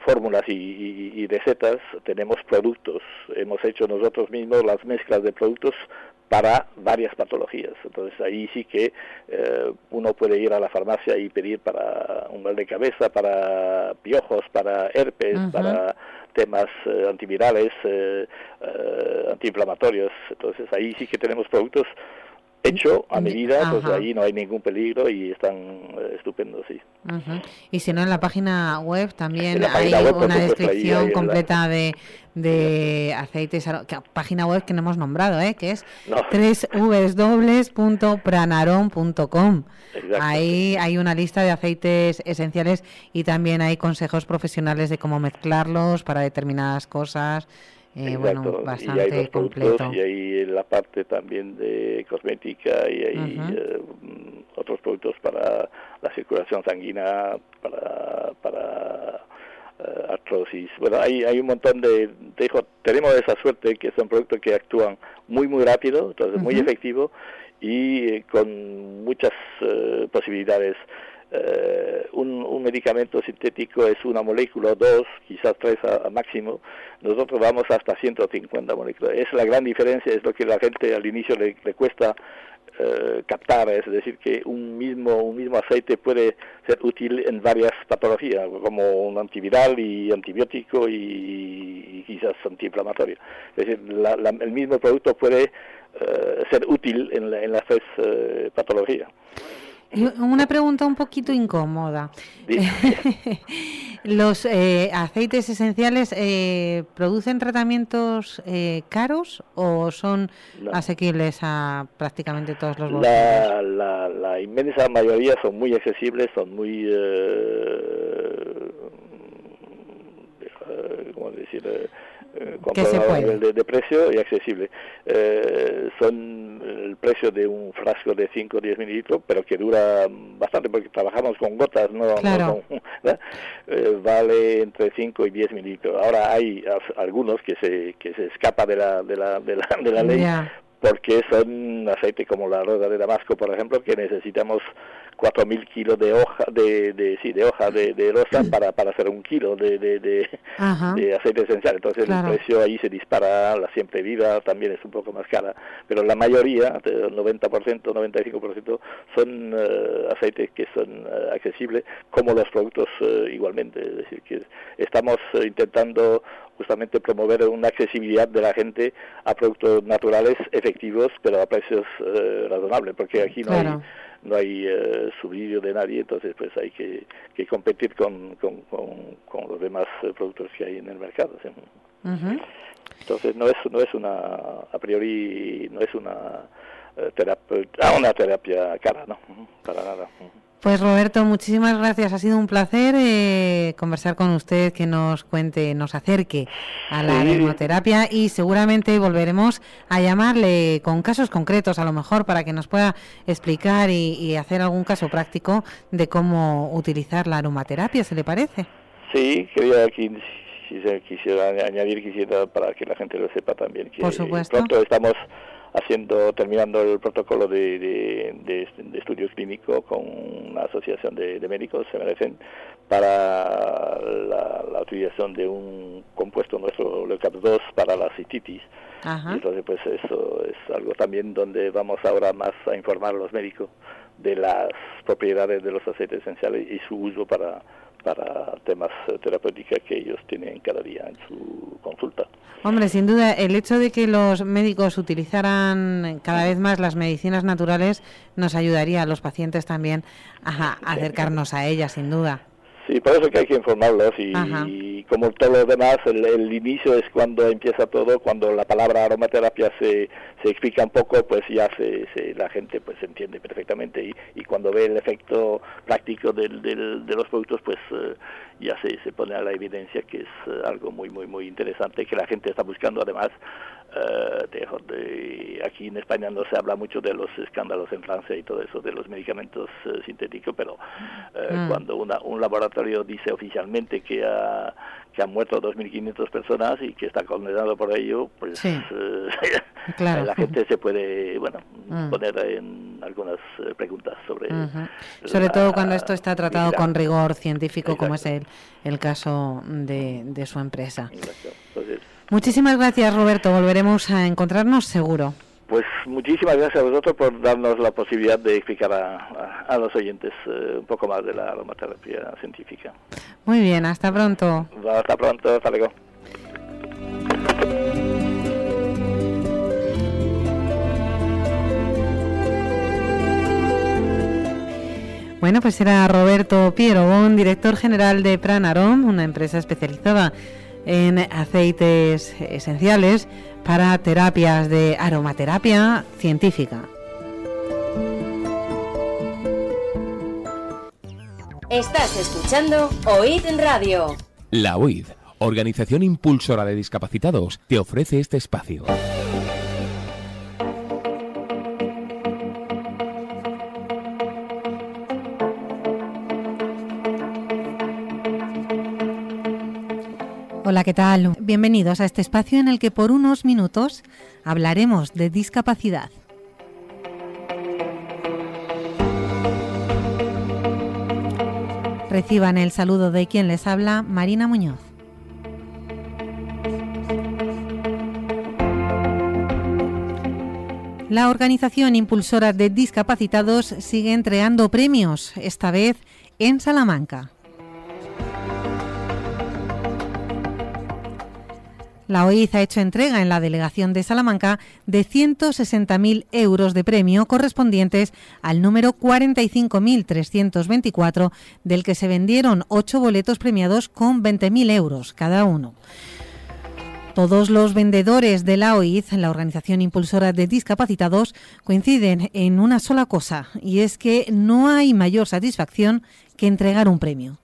fórmulas y, y, y, recetas, tenemos productos. Hemos hecho nosotros mismos las mezclas de productos para varias patologías. Entonces ahí sí que eh, uno puede ir a la farmacia y pedir para un mal de cabeza, para piojos, para herpes, uh -huh. para temas eh, antivirales, eh, antiinflamatorios. Entonces ahí sí que tenemos productos hecho a medida, Ajá. pues ahí no hay ningún peligro y están eh, estupendos, sí. Y si no, en la página web también hay web, una descripción ahí, completa de, de aceites, página web que no hemos nombrado, ¿eh? que es no. www.pranaron.com. Ahí hay una lista de aceites esenciales y también hay consejos profesionales de cómo mezclarlos para determinadas cosas. Eh, bueno, bastante y hay completo. y hay la parte también de cosmética y hay uh -huh. eh, otros productos para la circulación sanguínea, para, para uh, artrosis. Bueno, hay, hay un montón de, de, tenemos esa suerte que son productos que actúan muy, muy rápido, entonces uh -huh. muy efectivo y eh, con muchas eh, posibilidades Uh, un, un, medicamento sintético es una molécula, dos, quizás tres a, máximo. Nosotros vamos hasta 150 moléculas. Es la gran diferencia, es lo que la gente al inicio le, le cuesta uh, captar, es decir, que un mismo, un mismo aceite puede ser útil en varias patologías, como un antiviral y antibiótico y, y quizás antiinflamatorio. Es decir, la, el mismo producto puede uh, ser útil en, la, en las tres patologías. Una pregunta un poquito incómoda. ¿Los eh, aceites esenciales eh, producen tratamientos eh, caros o son asequibles a prácticamente todos los bolsillos? La, la, la, inmensa mayoría son muy accesibles, son muy... ¿Cómo decir? Eh, de, de, precio y accesible. Eh, son el precio de un frasco de 5 o 10 mililitros, pero que dura bastante porque trabajamos con gotas, no, eh, vale entre 5 y 10 mililitros. Ahora hay algunos que se que se escapa de la de la de la, de la ley porque son aceite como la rueda de Damasco, por ejemplo, que necesitamos 4.000 kilos de hoja de, de sí de hoja de, de rosa para, para hacer un kilo de, de, de, aceite esencial. Entonces el precio ahí se dispara la siempre viva también es un poco más cara pero la mayoría el 90% 95% son uh, aceites que son uh, accesibles como los productos uh, igualmente. Es decir que estamos intentando justamente promover una accesibilidad de la gente a productos naturales efectivos pero a precios razonables porque aquí no hay no hay uh, subsidio de nadie, entonces pues hay que, que competir con, con, con, los demás uh, productos que hay en el mercado. ¿sí? Uh -huh. Entonces no es, no es una, a priori, no es una, uh, terapia, una terapia cara, ¿no? Para nada. Pues Roberto, muchísimas gracias. Ha sido un placer eh, conversar con usted, que nos cuente, nos acerque a la sí. y seguramente volveremos a llamarle con casos concretos, a lo mejor, para que nos pueda explicar y, y hacer algún caso práctico de cómo utilizar la aromaterapia, ¿se le parece? Sí, quería aquí si se quisiera añadir, quisiera para que la gente lo sepa también, que Por supuesto. pronto estamos haciendo terminando el protocolo de, de, de, de estudio clínico con una asociación de, médicos, se merecen, para la, la, utilización de un compuesto nuestro, LeuCAP2, para la cistitis. Ajá. Entonces, pues eso es algo también donde vamos ahora más a informar a los médicos de las propiedades de los aceites esenciales y su uso para para temas terapéuticos que ellos tienen cada día en su consulta. Hombre, sin duda, el hecho de que los médicos utilizaran cada vez más las medicinas naturales nos ayudaría a los pacientes también a, acercarnos a ellas, sin duda. Sí, por eso que hay que informarlos y, como todo lo demás, el, inicio es cuando empieza todo, cuando la palabra aromaterapia se, se explica un poco, pues ya se, la gente pues entiende perfectamente y, y, cuando ve el efecto práctico del, del, de los productos, pues uh, ya se, se pone a la evidencia que es uh, algo muy, muy, muy interesante que la gente está buscando. Además Uh, de, de, aquí en España no se habla mucho de los escándalos en Francia y todo eso de los medicamentos uh, sintéticos, pero uh, mm. cuando una, un laboratorio dice oficialmente que ha, que han muerto 2.500 personas y que está condenado por ello, pues sí. claro. la gente se puede bueno mm. poner en algunas preguntas sobre -huh. sobre la, todo cuando esto está tratado con rigor científico Exacto. como es el, el caso de, de su empresa. Muchísimas gracias, Roberto. Volveremos a encontrarnos seguro. Pues muchísimas gracias a vosotros por darnos la posibilidad de explicar a, a, a los oyentes eh, un poco más de la aromaterapia científica. Muy bien, hasta pronto. Hasta pronto, hasta luego. Bueno, pues era Roberto Pierobón, director general de Pranarom, una empresa especializada en aceites esenciales para terapias de aromaterapia científica. Estás escuchando OID en Radio. La OID, Organización Impulsora de Discapacitados, te ofrece este espacio. Hola, ¿qué tal? Bienvenidos a este espacio en el que por unos minutos hablaremos de discapacidad. Reciban el saludo de quien les habla, Marina Muñoz. La organización impulsora de discapacitados sigue entregando premios, esta vez en Salamanca. La OIZ ha hecho entrega en la delegación de Salamanca de 160.000 euros de premio correspondientes al número 45.324, del que se vendieron ocho boletos premiados con 20.000 euros cada uno. Todos los vendedores de la OIZ, la organización impulsora de discapacitados, coinciden en una sola cosa, y es que no hay mayor satisfacción que entregar un premio.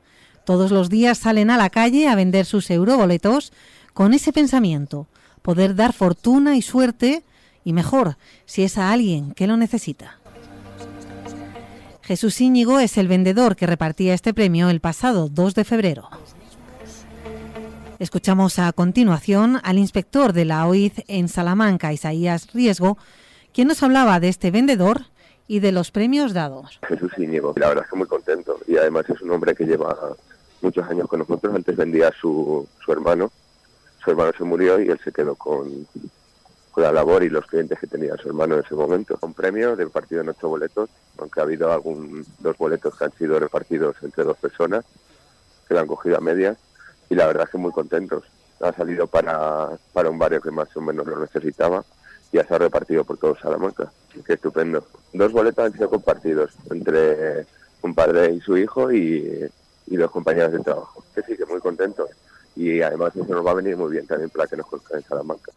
Todos los días salen a la calle a vender sus euroboletos con ese pensamiento, poder dar fortuna y suerte, y mejor, si es a alguien que lo necesita. Jesús Íñigo es el vendedor que repartía este premio el pasado 2 de febrero. Escuchamos a continuación al inspector de la OIZ en Salamanca, Isaías Riesgo, quien nos hablaba de este vendedor y de los premios dados. Jesús Íñigo, la verdad es que muy contento y además es un hombre que lleva muchos años con nosotros, antes vendía su, su hermano su hermano se murió y él se quedó con, la labor y los clientes que tenía su hermano en ese momento. Un premio de partido en ocho boletos, aunque ha habido algún dos boletos que han sido repartidos entre dos personas que lo han cogido a medias y la verdad es que muy contentos. Ha salido para, para un barrio que más o menos lo necesitaba y ya se ha repartido por todo Salamanca. Qué estupendo. Dos boletos han sido compartidos entre un padre y su hijo y, y dos compañeras de trabajo. Que sí, que muy contentos y además eso nos va a venir muy bien también para que nos conozcan en Salamanca.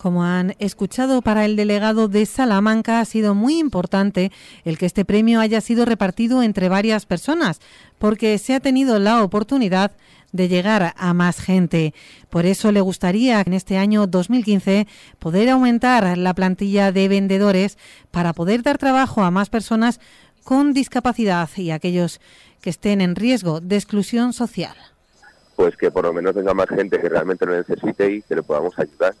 Como han escuchado, para el delegado de Salamanca ha sido muy importante el que este premio haya sido repartido entre varias personas, porque se ha tenido la oportunidad de llegar a más gente. Por eso le gustaría en este año 2015 poder aumentar la plantilla de vendedores para poder dar trabajo a más personas con discapacidad y aquellos que estén en riesgo de exclusión social pues que por lo menos tenga más gente que realmente lo necesite y que le podamos ayudar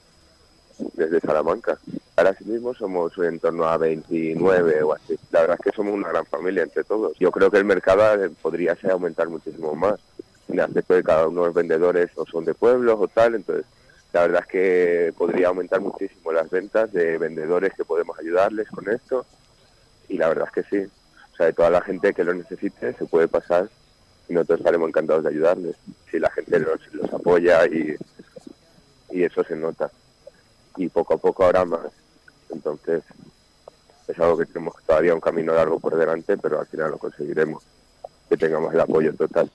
desde Salamanca. Ahora sí mismo somos en torno a 29 o así. La verdad es que somos una gran familia entre todos. Yo creo que el mercado podría ser aumentar muchísimo más. En aspecto de cada uno de los vendedores o son de pueblos o tal, entonces la verdad es que podría aumentar muchísimo las ventas de vendedores que podemos ayudarles con esto. Y la verdad es que sí. O sea, de toda la gente que lo necesite se puede pasar y nosotros estaremos encantados de ayudarles. Si la gente los, apoya y, y eso se nota. Y poco a poco ahora más. Entonces, es algo que tenemos todavía un camino largo por delante, pero al final lo conseguiremos, que tengamos el apoyo total.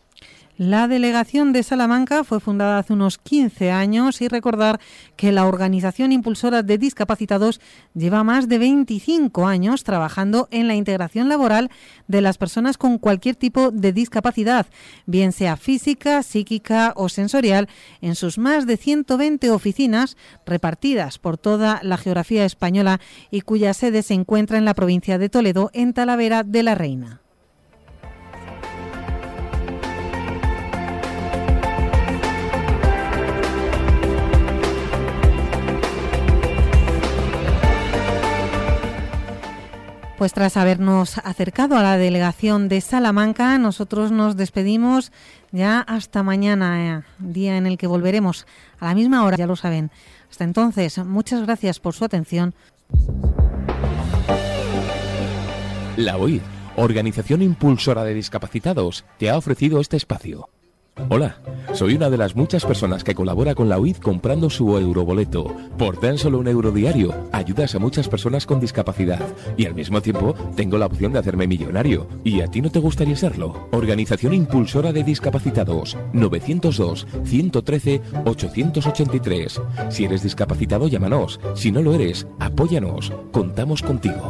La delegación de Salamanca fue fundada hace unos 15 años y recordar que la organización impulsora de discapacitados lleva más de 25 años trabajando en la integración laboral de las personas con cualquier tipo de discapacidad, bien sea física, psíquica o sensorial, en sus más de 120 oficinas repartidas por toda la geografía española y cuya sede se encuentra en la provincia de Toledo, en Talavera de la Reina. Pues tras habernos acercado a la delegación de Salamanca, nosotros nos despedimos ya hasta mañana, eh, día en el que volveremos a la misma hora, ya lo saben. Hasta entonces, muchas gracias por su atención. La OID, Organización Impulsora de Discapacitados, te ha ofrecido este espacio. Hola, soy una de las muchas personas que colabora con la UID comprando su euroboleto. Por tan solo un euro diario, ayudas a muchas personas con discapacidad y al mismo tiempo tengo la opción de hacerme millonario. ¿Y a ti no te gustaría serlo? Organización Impulsora de Discapacitados, 902-113-883. Si eres discapacitado, llámanos. Si no lo eres, apóyanos. Contamos contigo.